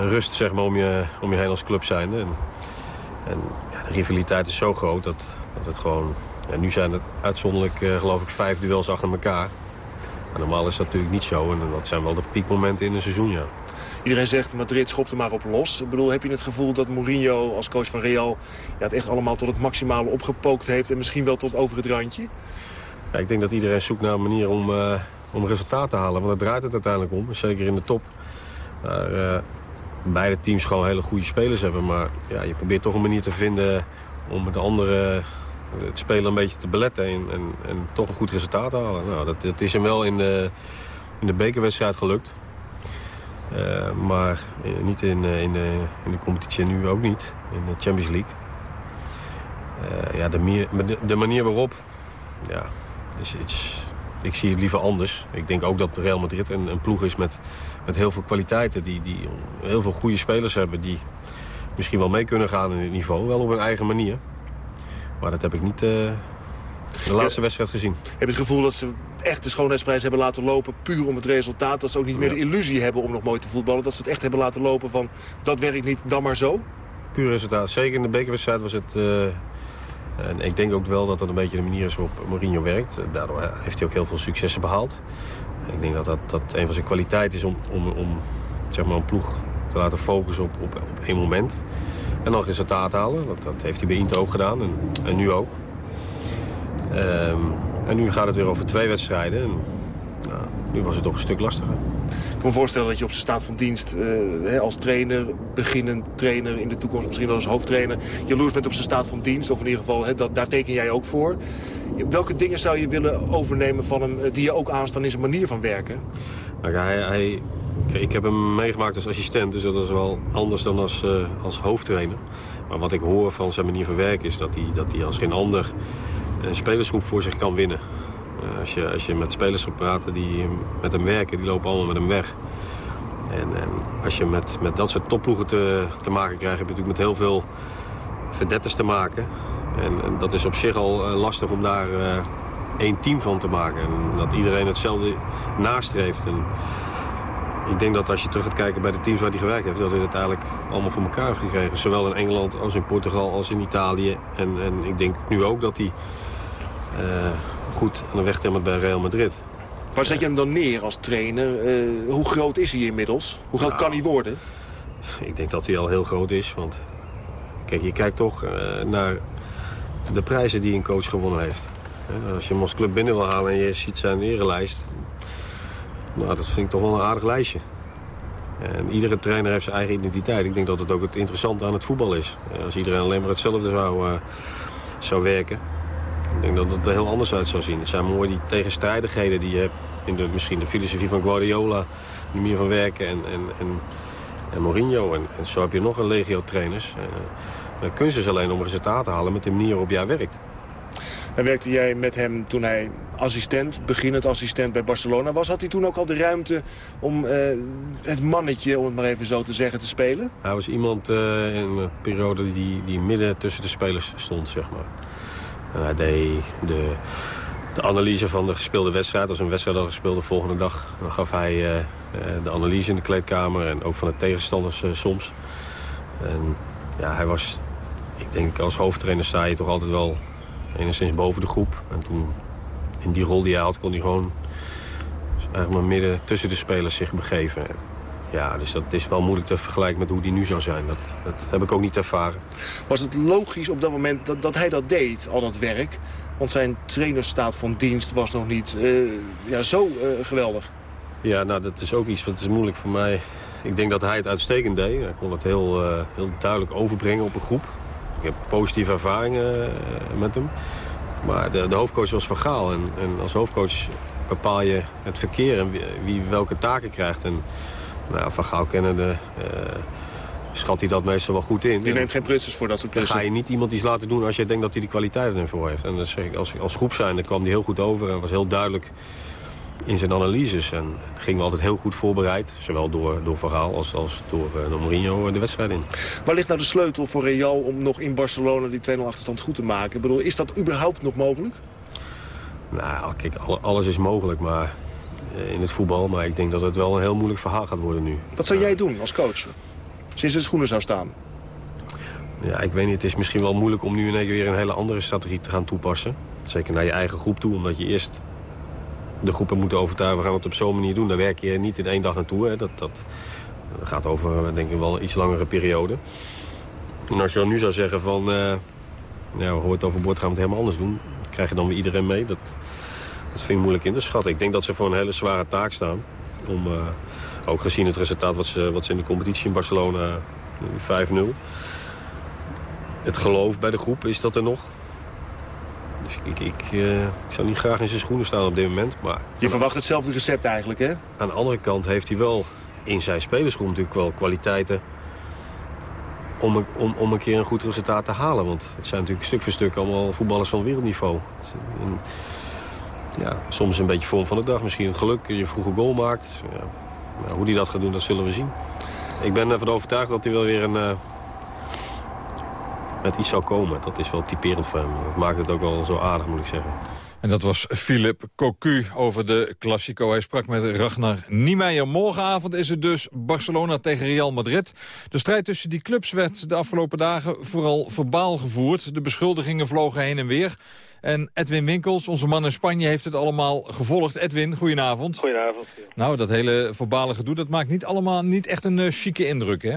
rust zeg maar, om, je, om je heen als club zijn. En, en ja, de rivaliteit is zo groot dat, dat het gewoon... Ja, nu zijn het uitzonderlijk, eh, geloof ik, vijf duels achter elkaar. Maar normaal is dat natuurlijk niet zo. En dat zijn wel de piekmomenten in een seizoen, ja. Iedereen zegt Madrid schopt er maar op los. Ik bedoel, heb je het gevoel dat Mourinho als coach van Real... Ja, het echt allemaal tot het maximale opgepookt heeft... en misschien wel tot over het randje? Ja, ik denk dat iedereen zoekt naar een manier om, uh, om resultaat te halen. Want daar draait het uiteindelijk om, zeker in de top. Waar uh, beide teams gewoon hele goede spelers hebben. Maar ja, je probeert toch een manier te vinden om het andere het spelen een beetje te beletten. En, en, toch een goed resultaat halen. Nou, dat, is hem wel in de, in de bekerwedstrijd gelukt. Uh, maar niet in, in, de, in de competitie nu ook niet. In de Champions League. Ja, de, manier waarop... Ja, is iets, ik zie het liever anders. Ik denk ook dat Real Madrid een, een ploeg is met, met heel veel kwaliteiten. Die, die heel veel goede spelers hebben. Die misschien wel mee kunnen gaan in het niveau. Wel op hun eigen manier. Maar dat heb ik niet uh, de laatste wedstrijd gezien. Heb je het gevoel dat ze echt de schoonheidsprijs hebben laten lopen... puur om het resultaat? Dat ze ook niet meer de illusie hebben om nog mooi te voetballen? Dat ze het echt hebben laten lopen van dat werkt niet, dan maar zo? Puur resultaat. Zeker in de bekerwedstrijd was het... Uh, en ik denk ook wel dat dat een beetje de manier is waarop Mourinho werkt. Daardoor heeft hij ook heel veel successen behaald. Ik denk dat dat, dat een van zijn kwaliteiten is om, om, om zeg maar een ploeg te laten focussen op, op, op één moment. En dan resultaat halen. Dat, dat heeft hij bij Inter ook gedaan en, en nu ook. Um, en nu gaat het weer over twee wedstrijden. En, nou, nu was het toch een stuk lastiger. Ik kan me voorstellen dat je op zijn staat van dienst uh, als trainer, beginnend trainer, in de toekomst misschien wel als hoofdtrainer, jaloers bent op zijn staat van dienst. Of in ieder geval, dat, daar teken jij ook voor. Welke dingen zou je willen overnemen van hem die je ook aanstaan in zijn manier van werken? Nou, hij, hij, ik heb hem meegemaakt als assistent, dus dat is wel anders dan als, uh, als hoofdtrainer. Maar wat ik hoor van zijn manier van werken is dat hij, dat hij als geen ander een spelersgroep voor zich kan winnen. Uh, als, je, als je met spelers gaat praten die met hem werken, die lopen allemaal met hem weg. En, en als je met, met dat soort topploegen te, te maken krijgt, heb je natuurlijk met heel veel verdetters te maken. En, en dat is op zich al lastig om daar één team van te maken. En dat iedereen hetzelfde nastreeft. En ik denk dat als je terug gaat kijken bij de teams waar hij gewerkt heeft... dat hij het eigenlijk allemaal voor elkaar heeft gekregen. Zowel in Engeland als in Portugal als in Italië. En, en ik denk nu ook dat hij uh, goed aan de weg timmert bij Real Madrid. Waar zet je hem dan neer als trainer? Uh, hoe groot is hij inmiddels? Hoe groot nou, kan hij worden? Ik denk dat hij al heel groot is. Want kijk, je kijkt toch uh, naar de prijzen die een coach gewonnen heeft. Als je hem als club binnen wil halen en je ziet zijn erenlijst... Nou, dat vind ik toch wel een aardig lijstje. En iedere trainer heeft zijn eigen identiteit. Ik denk dat het ook het interessante aan het voetbal is. Als iedereen alleen maar hetzelfde zou, uh, zou werken... ik denk dat het er heel anders uit zou zien. Het zijn mooi die tegenstrijdigheden die je hebt... in de, misschien de filosofie van Guardiola, de manier van werken en, en, en, en Mourinho. En, en, zo heb je nog een legio trainers. Uh, de kunst is alleen om resultaten te halen met de manier waarop jij werkt. En werkte jij met hem toen hij assistent, beginnend assistent bij Barcelona was. Had hij toen ook al de ruimte om uh, het mannetje, om het maar even zo te zeggen, te spelen? Hij was iemand uh, in een periode die, die midden tussen de spelers stond, zeg maar. En hij deed de, de analyse van de gespeelde wedstrijd. Als een wedstrijd al gespeeld de volgende dag, dan gaf hij uh, de analyse in de kleedkamer. En ook van de tegenstanders soms. En ja, hij was, ik denk als hoofdtrainer sta je toch altijd wel enigszins boven de groep. En toen, in die rol die hij had, kon hij gewoon eigenlijk maar midden tussen de spelers zich begeven. Ja, dus dat is wel moeilijk te vergelijken met hoe die nu zou zijn. Dat, dat heb ik ook niet ervaren. Was het logisch op dat moment dat, dat hij dat deed, al dat werk? Want zijn trainerstaat van dienst was nog niet uh, ja, zo uh, geweldig. Ja, nou, dat is ook iets wat is moeilijk voor mij. Ik denk dat hij het uitstekend deed. Hij kon het heel, uh, heel duidelijk overbrengen op een groep. Heb positieve ervaringen met hem. Maar de, de hoofdcoach was Van Gaal. En, en, als hoofdcoach bepaal je het verkeer en wie, wie welke taken krijgt. En nou, Van Gaal kennende uh, schat hij dat meestal wel goed in. Die neemt geen prutsers voor dat soort klussen. Dan ga je niet iemand iets laten doen als je denkt dat hij de kwaliteiten ervoor heeft. En dat zeg ik, als, als groep zijn, kwam hij heel goed over en was heel duidelijk in zijn analyses. En gingen we altijd heel goed voorbereid. Zowel door, door Verhaal als, als door, uh, door Mourinho de wedstrijd in. Waar ligt nou de sleutel voor Real om nog in Barcelona die 2-0 achterstand goed te maken? Ik bedoel, is dat überhaupt nog mogelijk? Nou, kijk, alles is mogelijk maar, in het voetbal. Maar ik denk dat het wel een heel moeilijk verhaal gaat worden nu. Wat zou jij doen als coach? Sinds de schoenen zou staan? Ja, ik weet niet. Het is misschien wel moeilijk om nu in één keer weer een hele andere strategie te gaan toepassen. Zeker naar je eigen groep toe, omdat je eerst de groepen moeten overtuigen. We gaan het op zo'n manier doen. Daar werk je niet in één dag naartoe. Hè. Dat, dat, gaat over denk ik wel een iets langere periode. En als je dan nu zou zeggen van... Uh, ja, we het overboord, gaan we het helemaal anders doen. Krijg je dan weer iedereen mee? Dat, dat vind ik moeilijk in te schatten. Ik denk dat ze voor een hele zware taak staan. Om, uh, ook gezien het resultaat wat ze, wat ze in de competitie in Barcelona 5-0. Het geloof bij de groep is dat er nog. Dus ik, ik, uh, ik zou niet graag in zijn schoenen staan op dit moment. Maar je verwacht hetzelfde recept eigenlijk, hè? Aan de andere kant heeft hij wel in zijn spelersgroep natuurlijk wel kwaliteiten... Om, om, om een keer een goed resultaat te halen. Want het zijn natuurlijk stuk voor stuk allemaal voetballers van wereldniveau. En, ja, soms een beetje vorm van de dag. Misschien het geluk, je vroeg een goal maakt. Ja. Nou, hoe hij dat gaat doen, dat zullen we zien. Ik ben ervan overtuigd dat hij wel weer een... Uh, met iets zou komen. Dat is wel typerend voor hem. Dat maakt het ook wel zo aardig, moet ik zeggen. En dat was Philip Cocu over de Classico. Hij sprak met Ragnar Niemeyer. Morgenavond is het dus Barcelona tegen Real Madrid. De strijd tussen die clubs werd de afgelopen dagen vooral verbaal gevoerd. De beschuldigingen vlogen heen en weer. En Edwin Winkels, onze man in Spanje, heeft het allemaal gevolgd. Edwin, goedenavond. Goedenavond. Nou, dat hele verbale gedoe, dat maakt niet allemaal niet echt een uh, chique indruk, hè?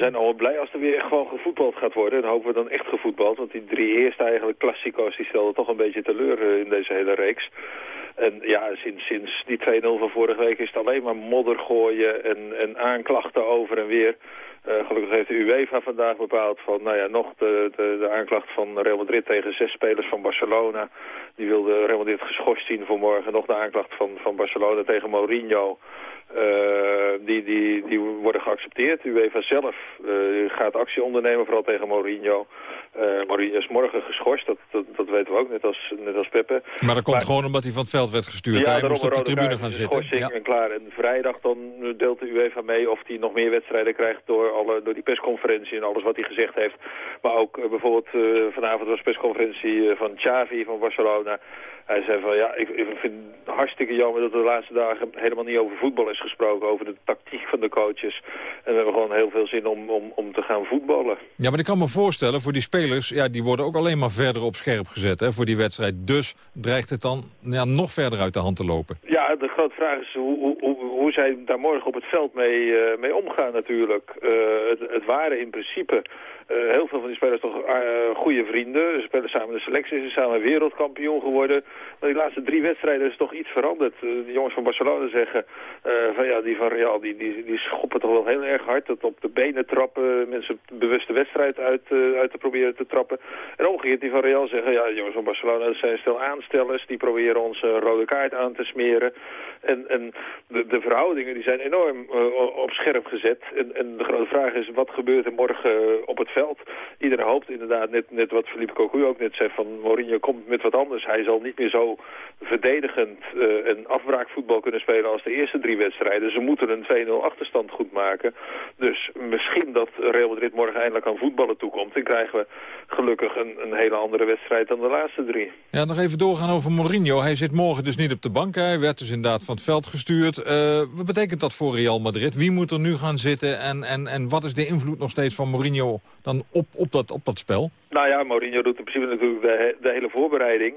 Zijn al blij als er weer gewoon gevoetbald gaat worden. En hopen we dan echt gevoetbald. Want die drie eerste eigenlijk klassico's, die stelden toch een beetje teleur uh, in deze hele reeks. En ja, sinds, sinds die 2-0 van vorige week is het alleen maar modder gooien en, en aanklachten over en weer. Uh, gelukkig heeft de UEFA vandaag bepaald van, nou ja, nog de, de, de, aanklacht van Real Madrid tegen zes spelers van Barcelona. Die wilde Real Madrid geschorst zien voor morgen. Nog de aanklacht van, van Barcelona tegen Mourinho. Uh, die, die, die worden geaccepteerd. UEFA zelf uh, gaat actie ondernemen, vooral tegen Mourinho. Uh, Mourinho is morgen geschorst, dat, dat, dat, weten we ook, net als, net als Peppe. Maar dat komt gewoon omdat hij van het veld werd gestuurd. Ja, hij moest op de tribune gaan zitten. Ja. En klaar. En vrijdag dan deelt de UEFA mee of hij nog meer wedstrijden krijgt door, alle, door die persconferentie en alles wat hij gezegd heeft. Maar ook uh, bijvoorbeeld uh, vanavond was persconferentie van Xavi van Barcelona. Hij zei van ja, ik, ik vind het hartstikke jammer dat er de laatste dagen helemaal niet over voetbal is gesproken. Over de tactiek van de coaches. En we hebben gewoon heel veel zin om, om, om te gaan voetballen. Ja, maar ik kan me voorstellen, voor die spelers, ja, die worden ook alleen maar verder op scherp gezet hè, voor die wedstrijd. Dus dreigt het dan ja, nog verder uit de hand te lopen. Ja, de grote vraag is hoe, hoe, hoe, hoe zij daar morgen op het veld mee, uh, mee omgaan natuurlijk. Uh, het, het waren in principe... Uh, heel veel van die spelers toch uh, goede vrienden. Ze spelen samen de selectie, ze zijn samen wereldkampioen geworden. Maar die laatste drie wedstrijden is toch iets veranderd. Uh, de jongens van Barcelona zeggen van ja, die van Real, die, die, schoppen toch wel heel erg hard. Dat op de benen trappen, mensen bewust de wedstrijd uit, uit te proberen te trappen. En omgekeerd, die van Real zeggen, ja, de jongens van Barcelona dat zijn stel aanstellers. Die proberen ons rode kaart aan te smeren. En, en de, de verhoudingen die zijn enorm op scherp gezet. En, en de grote vraag is, wat gebeurt er morgen eh, op het? Iedereen hoopt inderdaad, net, net wat Philippe Cocu ook net zei, van Mourinho komt met wat anders. Hij zal niet meer zo verdedigend uh, een afbraakvoetbal kunnen spelen als de eerste drie wedstrijden. Ze moeten een 2-0 achterstand goed maken. Dus misschien dat Real Madrid morgen eindelijk aan voetballen toekomt. En krijgen we gelukkig een, een hele andere wedstrijd dan de laatste drie. Ja, nog even doorgaan over Mourinho. Hij zit morgen dus niet op de bank. Hij werd dus inderdaad van het veld gestuurd. Uh, wat betekent dat voor Real Madrid? Wie moet er nu gaan zitten en, en, en wat is de invloed nog steeds van Mourinho dan op, op, dat, op dat spel? Nou ja, Mourinho doet in principe natuurlijk de, hele voorbereiding.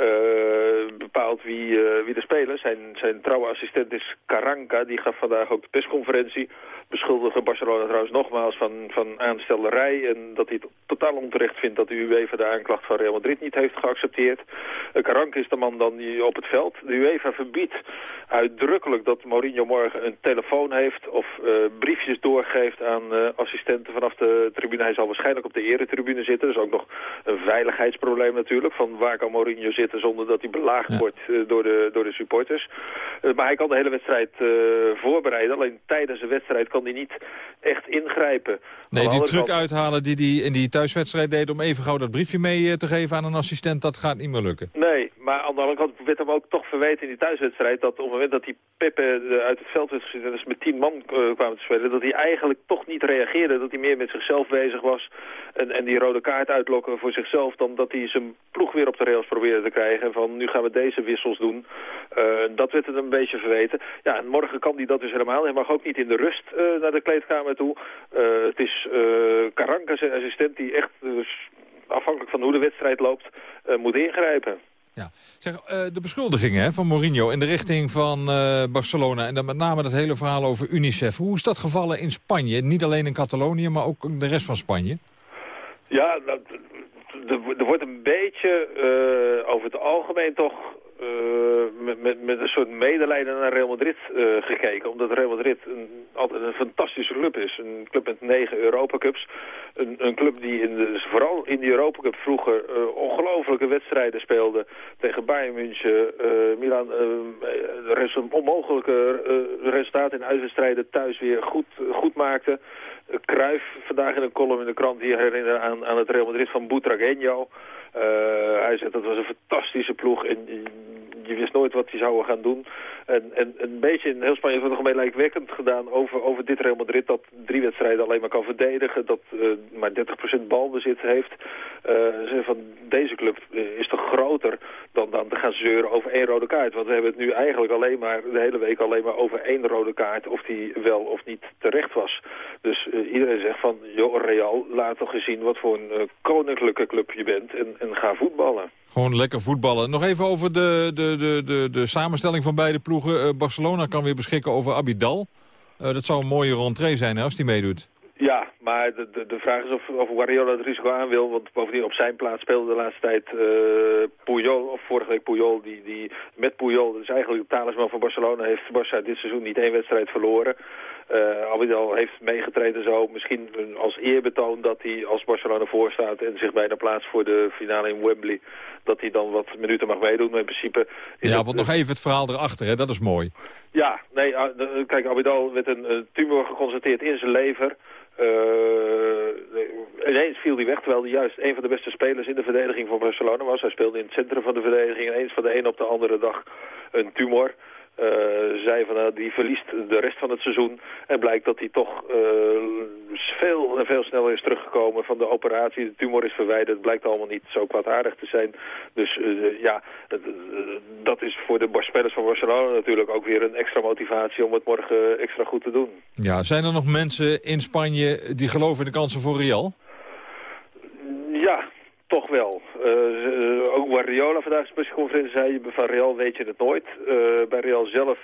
Uh, bepaalt wie, uh, wie de spelen. Zijn, zijn trouwe assistent is Caranca. Die gaf vandaag ook de persconferentie. Beschuldigen Barcelona trouwens nogmaals van, van aanstellerij. En dat hij het totaal onterecht vindt dat de UEFA de aanklacht van Real Madrid niet heeft geaccepteerd. Caranca is de man dan die op het veld. De UEFA verbiedt uitdrukkelijk dat Mourinho morgen een telefoon heeft... of briefjes doorgeeft aan assistenten vanaf de tribune. Hij zal waarschijnlijk op de eretribune zitten. Dus ook nog een veiligheidsprobleem natuurlijk. Van waar kan Mourinho zitten? zonder dat hij belaagd ja. wordt uh, door, de, door de supporters. Maar hij kan de hele wedstrijd voorbereiden. Alleen tijdens de wedstrijd kan hij niet echt ingrijpen. Nee, die truc kant... uithalen die hij in die thuiswedstrijd deed... om even gauw dat briefje mee te geven aan een assistent, dat gaat niet meer lukken. Nee, maar aan de andere kant werd hem ook toch verweten in die thuiswedstrijd... dat op het moment dat die Pepe uit het veld werd gezet... en dus met tien man kwamen te spelen... dat hij eigenlijk toch niet reageerde. Dat hij meer met zichzelf bezig was. En, en die rode kaart uitlokken voor zichzelf... dan dat hij zijn ploeg weer op de rails probeerde te krijgen. Van nu gaan we deze wissels doen. Uh, dat werd het een beetje verweten. Ja, en morgen kan hij dat dus helemaal. Hij mag ook niet in de rust uh, naar de kleedkamer toe. Uh, het is Caranca, zijn assistent, die echt dus afhankelijk van hoe de wedstrijd loopt, moet ingrijpen. Ja. Zeg, de beschuldigingen hè, van Mourinho in de richting van Barcelona... en dan met name dat hele verhaal over UNICEF. Hoe is dat gevallen in Spanje? Niet alleen in Catalonië, maar ook de rest van Spanje? Ja, dat, er wordt een beetje uh, over het algemeen toch met, met, met een soort medelijden naar Real Madrid uh, gekeken. Omdat Real Madrid een, altijd een fantastische club is. Een club met negen Europacups. Een, een club die in vooral in de Europacup vroeger uh, ongelofelijke wedstrijden speelde. Tegen Bayern München, Milan. er is een onmogelijke resultaat in uitwedstrijden thuis weer goed, goed maakte. Cruijff vandaag in een column in de krant hier herinneren aan, aan het Real Madrid van Butragueño. Uh, hij zegt dat was een fantastische ploeg en je wist nooit wat hij zou gaan doen. En, en een beetje in heel Spanje wordt nog lijkwekkend gedaan over, over dit Real Madrid... dat drie wedstrijden alleen maar kan verdedigen, dat uh, maar 30% balbezit heeft. Uh, van deze club is toch groter dan, dan te gaan zeuren over één rode kaart. Want we hebben het nu eigenlijk alleen maar de hele week alleen maar over één rode kaart... of die wel of niet terecht was. Dus iedereen zegt van, joh Real, laat toch eens zien wat voor een koninklijke club je bent en, en ga voetballen. Gewoon lekker voetballen. Nog even over de, de, de, de, de samenstelling van beide ploegen. Uh, Barcelona kan weer beschikken over Abidal. Uh, dat zou een mooie rentree zijn hè, als die meedoet. Ja, maar de, de, de vraag is of, of Guardiola het risico aan wil. Want bovendien op zijn plaats speelde de laatste tijd uh, Puyol, of vorige week Puyol, die, die met Puyol, is eigenlijk de talisman van Barcelona, heeft Barça dit seizoen niet één wedstrijd verloren. Uh, Abidal heeft meegetreden zo. Misschien als eerbetoon dat hij als Barcelona voorstaat en zich bijna plaatst voor de finale in Wembley. Dat hij dan wat minuten mag meedoen. Maar in principe... Is ja, het, want nog even het verhaal erachter, hè? dat is mooi. Ja, nee, kijk, Abidal werd een uh, tumor geconstateerd in zijn lever. Uh, ineens viel hij weg, terwijl hij juist een van de beste spelers in de verdediging van Barcelona was. Hij speelde in het centrum van de verdediging. Ineens van de een op de andere dag een tumor. Uh, zei van, uh, die verliest de rest van het seizoen. En blijkt dat hij toch uh, veel en veel sneller is teruggekomen van de operatie. De tumor is verwijderd. Het blijkt allemaal niet zo kwaadaardig te zijn. Dus ja, dat is voor de spelers van Barcelona natuurlijk ook weer een extra motivatie om het morgen extra goed te doen. Ja, zijn er nog mensen in Spanje die geloven in de kansen voor Real? Ja, toch wel. Uh, ook Guardiola vandaag de persconferentie zei, van Real weet je het nooit. Uh, bij Real zelf,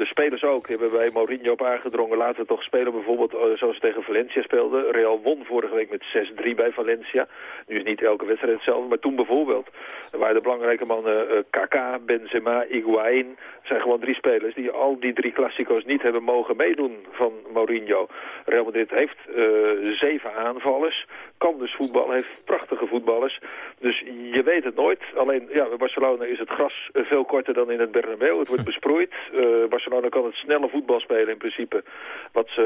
de spelers ook, hebben bij Mourinho op aangedrongen. Laten we toch spelen bijvoorbeeld uh, zoals ze tegen Valencia speelden. Real won vorige week met 6-3 bij Valencia. Nu is niet elke wedstrijd hetzelfde, maar toen bijvoorbeeld waren de belangrijke mannen Kaká, Benzema, Higuain. zijn gewoon drie spelers die al die drie klassico's niet hebben mogen meedoen van Mourinho. Real Madrid heeft zeven aanvallers kan dus voetballen, heeft prachtige voetballers. Dus je weet het nooit. Alleen, ja, bij Barcelona is het gras veel korter dan in het Bernabeu. Het wordt besproeid. Uh, Barcelona Barcelona kan het snelle voetbal spelen in principe. Wat ze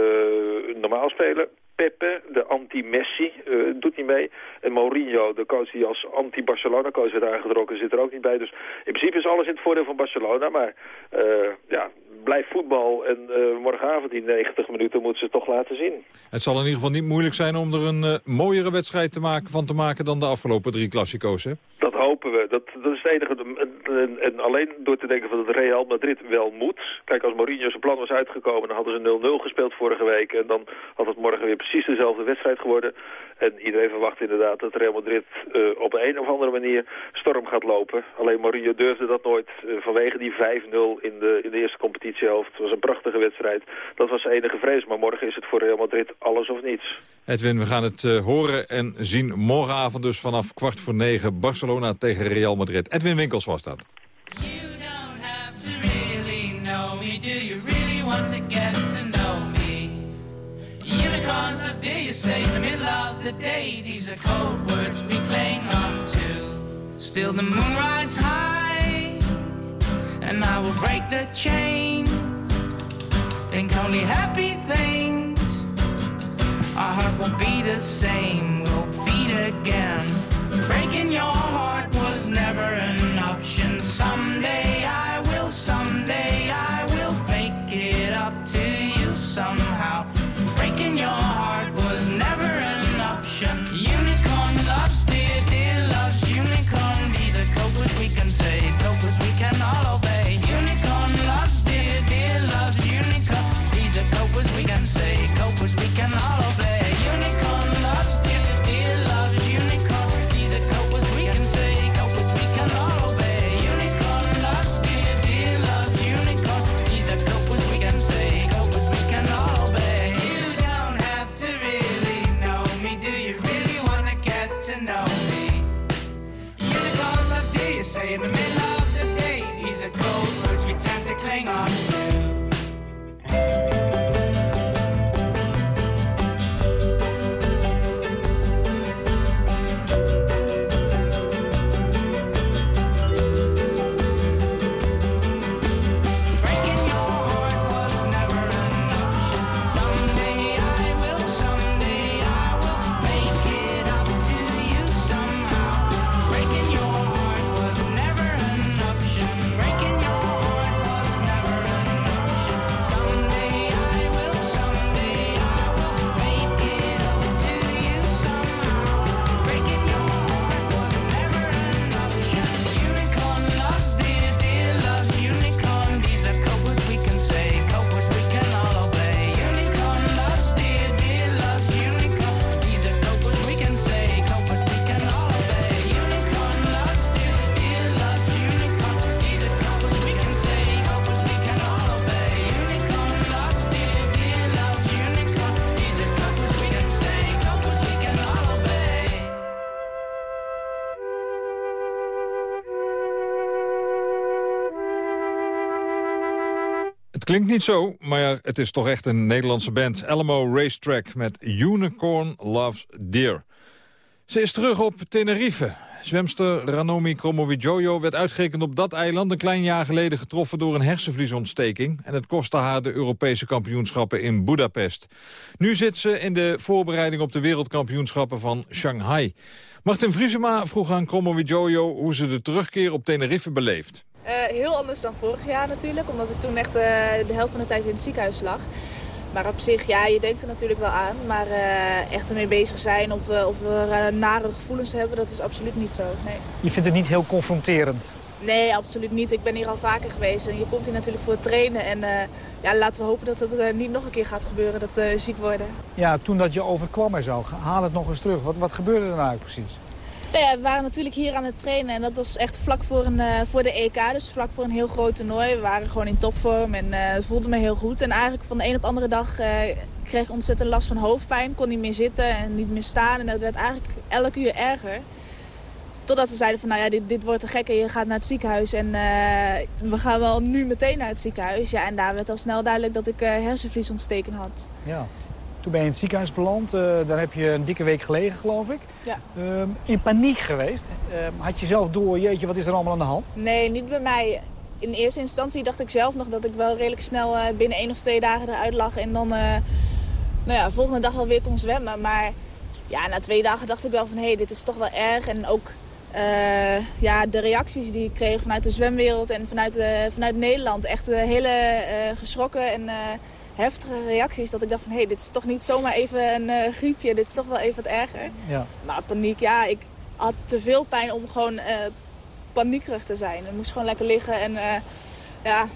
eh, normaal spelen. Pepe, de anti-Messi, eh, doet niet mee. En Mourinho, de coach die als anti-Barcelona-coach werd aangetrokken, zit er ook niet bij. Dus in principe is alles in het voordeel van Barcelona. Maar eh, ja, blijf voetbal. En eh, morgenavond die 90 minuten moeten ze toch laten zien. Het zal in ieder geval niet moeilijk zijn om er een eh, mooiere wedstrijd te maken, van te maken dan de afgelopen drie klassico's, hè? Dat hopen we. Dat, dat is het enige. En, en- en alleen door te denken van dat Real Madrid wel moet. Kijk, als Mourinho zijn plan was uitgekomen, dan hadden ze 0-0 gespeeld vorige week. En dan had het morgen weer precies dezelfde wedstrijd geworden. En iedereen verwacht inderdaad dat Real Madrid eh, op een of andere manier storm gaat lopen. Alleen Mourinho durfde dat nooit vanwege die 5-0 in de, in de eerste Het was een prachtige wedstrijd. Dat was enige vrees. Maar morgen is het voor Real Madrid alles of niets. Edwin, we gaan het eh, horen en zien morgenavond dus vanaf kwart voor negen Barcelona tegen Real Madrid. Edwin Winkels was dat. really know me? Do you really want to get to know me? Unicorns of do you say in the middle of the day? These are cold words we cling on to. Still the moon rides high, and I will break the chain. Think only happy things. Our heart will be the same. We'll beat again. Breaking your heart was never an option. Someday I will, someday Klinkt niet zo, maar het is toch echt een Nederlandse band. Alamo Racetrack met Unicorn Loves Deer. Ze is terug op Tenerife. Zwemster Ranomi Kromowidjojo werd uitgerekend op dat eiland... een klein jaar geleden getroffen door een hersenvliesontsteking... en het kostte haar de Europese kampioenschappen in Budapest. Nu zit ze in de voorbereiding op de wereldkampioenschappen van Shanghai. Martin Vriesema vroeg aan Kromowidjojo hoe ze de terugkeer op Tenerife beleeft. Eh, heel anders dan vorig jaar natuurlijk, omdat ik toen echt eh, de helft van de tijd in het ziekenhuis lag. Maar op zich, ja, je denkt er natuurlijk wel aan. Maar eh, echt ermee bezig zijn of, we- of we eh, nare gevoelens hebben, dat is absoluut niet zo. Nee. Je vindt het niet heel confronterend? nee, absoluut niet. Ik ben hier al vaker geweest en je komt hier natuurlijk voor het trainen. En eh, ja, laten we hopen dat het eh, niet nog een keer gaat gebeuren, dat ziek worden. Ja, toen dat je overkwam en zo, haal het nog eens terug. Wat, wat gebeurde er nou eigenlijk precies? Ja, we waren natuurlijk hier aan het trainen en dat was echt vlak voor, een, eh, voor de EK. Dus vlak voor een heel groot toernooi. We waren gewoon in topvorm en eh, het voelde me heel goed. En eigenlijk van de een op de andere dag eh, kreeg ik ontzettend last van hoofdpijn. Kon niet meer zitten en niet meer staan. En dat werd eigenlijk elk uur erger. Totdat ze zeiden van nou ja, dit, dit wordt te gek en je gaat naar het ziekenhuis. En we gaan wel nu meteen naar het ziekenhuis. Ja, en daar werd al snel duidelijk dat ik hersenvliesontsteking had. Ja. Toen ben je in het ziekenhuis beland. eh, daar heb je een dikke week gelegen, geloof ik. Ja. Ehm, in paniek geweest. Ehm, had je zelf door, jeetje, wat is er allemaal aan de hand? Nee, niet bij mij. in eerste instantie dacht ik zelf nog dat ik wel redelijk snel eh, binnen één of twee dagen eruit lag. En dan eh, nou ja, volgende dag wel weer kon zwemmen. Maar ja, na twee dagen dacht ik wel van hé, hey, dit is toch wel erg. En ook uh, ja, de reacties die ik kreeg vanuit de zwemwereld en vanuit, uh, vanuit Nederland. Echt uh, hele geschrokken en heftige reacties. Dat ik dacht van, hé, hey, dit is toch niet zomaar even een griepje. Dit is toch wel even wat erger. Ja. Maar paniek, ja, ik had te veel pijn om gewoon paniekerig te zijn. Ik moest gewoon lekker liggen en ja,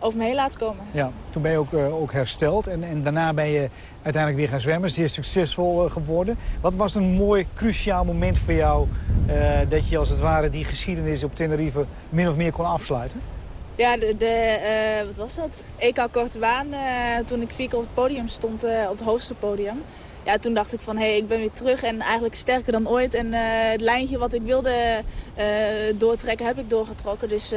over me heen laten komen. Ja, toen ben je ook, uh, ook hersteld en, en daarna ben je uiteindelijk weer gaan zwemmen. Zeer succesvol uh, geworden. Wat was een mooi, cruciaal moment voor jou... Uh, dat je als het ware die geschiedenis op Tenerife min of meer kon afsluiten? Ja, de, de wat was dat? EK Korte Baan, toen ik vier keer op het podium stond, op het hoogste podium. Ja, toen dacht ik van, hé, hey, ik ben weer terug en eigenlijk sterker dan ooit. En het lijntje wat ik wilde doortrekken, heb ik doorgetrokken. Dus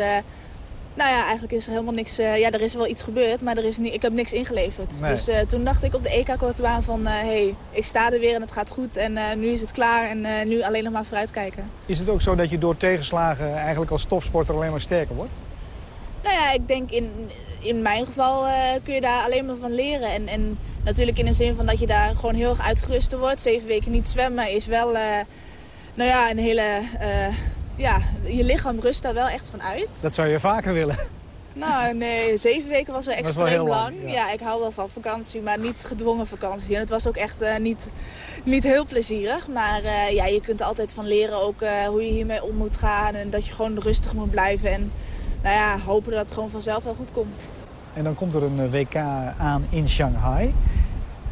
nou ja, eigenlijk is er helemaal niks... Uh, ja, er is wel iets gebeurd, maar er is niet, ik heb niks ingeleverd. Nee. Dus uh, toen dacht ik op de EK-kortbaan van... hé, uh, hey, ik sta er weer en het gaat goed en nu is het klaar en nu alleen nog maar vooruitkijken. Is het ook zo dat je door tegenslagen eigenlijk als topsporter alleen maar sterker wordt? Nou ja, ik denk in, in mijn geval kun je daar alleen maar van leren. En, en natuurlijk in de zin van dat je daar gewoon heel erg uitgerust wordt. Zeven weken niet zwemmen is wel nou ja, een hele ja, je lichaam rust daar wel echt van uit. Dat zou je vaker willen. Nou, nee, zeven weken was wel extreem wel lang. lang, ja. ja. ik hou wel van vakantie, maar niet gedwongen vakantie. En het was ook echt uh, niet, niet heel plezierig. Maar uh, ja, je kunt er altijd van leren ook uh, hoe je hiermee om moet gaan. En dat je gewoon rustig moet blijven. En nou ja, hopen dat het gewoon vanzelf wel goed komt. En dan komt er een WK aan in Shanghai.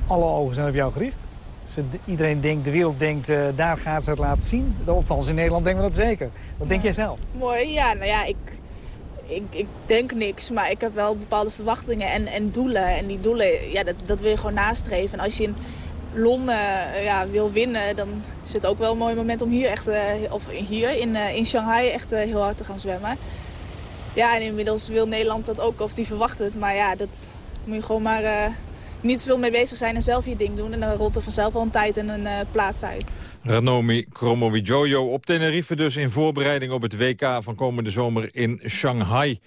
Alle ogen zijn op jou gericht. Iedereen denkt, de wereld denkt, uh, daar gaat ze het laten zien. Althans, in Nederland denken we dat zeker. Wat denk jij zelf? Mooi, ja, nou ja, ik, ik, ik denk niks, maar ik heb wel bepaalde verwachtingen en, en doelen. En die doelen, ja, dat, dat wil je gewoon nastreven. En als je in Londen uh, ja, wil winnen, dan is het ook wel een mooi moment om hier echt, of hier in, in Shanghai echt heel hard te gaan zwemmen. Ja, en inmiddels wil Nederland dat ook, of die verwacht het. Maar ja, dat moet je gewoon maar niet veel mee bezig zijn en zelf je ding doen. En dan rolt er vanzelf al een tijd en een uh, plaats uit. Ranomi Kromowidjojo op Tenerife dus in voorbereiding op het WK van komende zomer in Shanghai.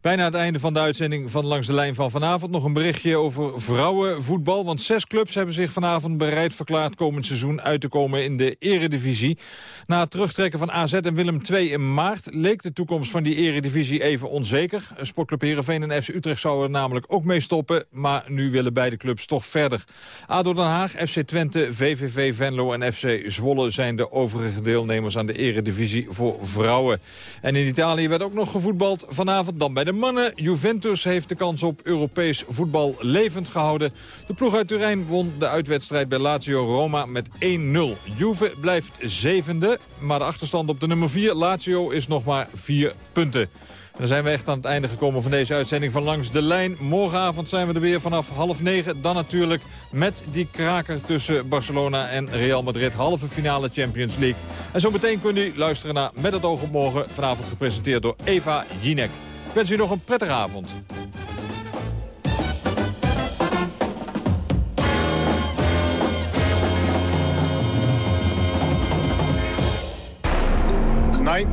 Bijna het einde van de uitzending van Langs de Lijn van vanavond. Nog een berichtje over vrouwenvoetbal. Want zes clubs hebben zich vanavond bereid verklaard komend seizoen uit te komen in de eredivisie. Na het terugtrekken van AZ en Willem II in maart leek de toekomst van die eredivisie even onzeker. Sportclub Heerenveen en FC Utrecht zouden er namelijk ook mee stoppen. Maar nu willen beide clubs toch verder. ADO Den Haag, FC Twente, VVV Venlo en FC Zwolle zijn de overige deelnemers aan de eredivisie voor vrouwen. En in Italië werd ook nog gevoetbald vanavond dan bij de de mannen. Juventus heeft de kans op Europees voetbal levend gehouden. De ploeg uit Turijn won de uitwedstrijd bij Lazio Roma met 1-0. Juve blijft zevende, maar de achterstand op de nummer 4 Lazio is nog maar 4 punten. Dan zijn we echt aan het einde gekomen van deze uitzending van Langs de Lijn. Morgenavond zijn we er weer vanaf half negen. Dan natuurlijk met die kraker tussen Barcelona en Real Madrid. Halve finale Champions League. En zo meteen kunt u luisteren naar Met het oog op morgen. Vanavond gepresenteerd door Eva Jinek. Ik wens u nog een prettige avond. Tonight,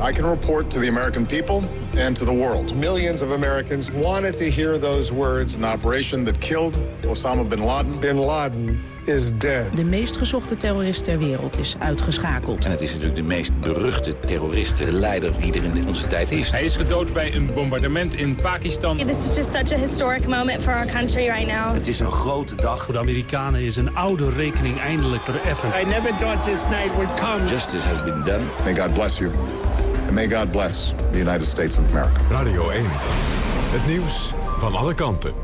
I can report to the American people and to the world. Millions of Americans wanted to hear those words. An operation that killed Osama bin Laden. Bin Laden is dead. De meest gezochte terrorist ter wereld is uitgeschakeld. En het is natuurlijk de meest beruchte terrorist, de leider die er in onze tijd is. Hij is gedood bij een bombardement in Pakistan. This is just such a historic moment for our country right now. Het is een grote dag. Voor de Amerikanen is een oude rekening eindelijk vereffend. I never thought this night would come. Justice has been done. May God bless you. And may God bless the United States of America. Radio 1. Het nieuws van alle kanten.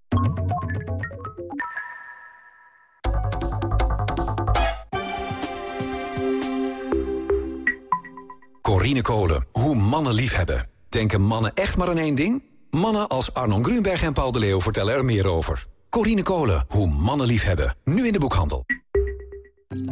Corine Kolen. Hoe mannen liefhebben. Denken mannen echt maar aan één ding? Mannen als Arnon Grunberg en Paul de Leeuw vertellen er meer over. Corine Kolen, hoe mannen lief hebben. Nu in de boekhandel.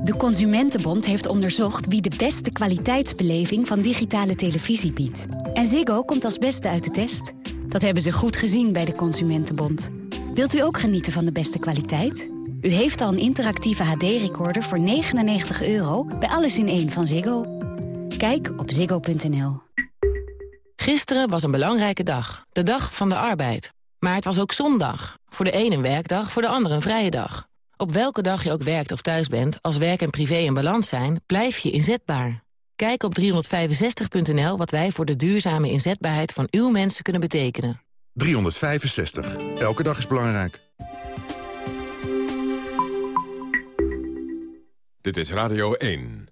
De Consumentenbond heeft onderzocht wie de beste kwaliteitsbeleving van digitale televisie biedt. En Ziggo komt als beste uit de test. Dat hebben ze goed gezien bij de Consumentenbond. Wilt u ook genieten van de beste kwaliteit? U heeft al een interactieve HD-recorder voor 99 euro bij Alles in één van Ziggo. Kijk op ziggo.nl. Gisteren was een belangrijke dag, de dag van de arbeid. Maar het was ook zondag. Voor de een een werkdag, voor de ander een vrije dag. Op welke dag je ook werkt of thuis bent, als werk en privé in balans zijn, blijf je inzetbaar. Kijk op 365.nl wat wij voor de duurzame inzetbaarheid van uw mensen kunnen betekenen. 365. Elke dag is belangrijk. Dit is Radio 1.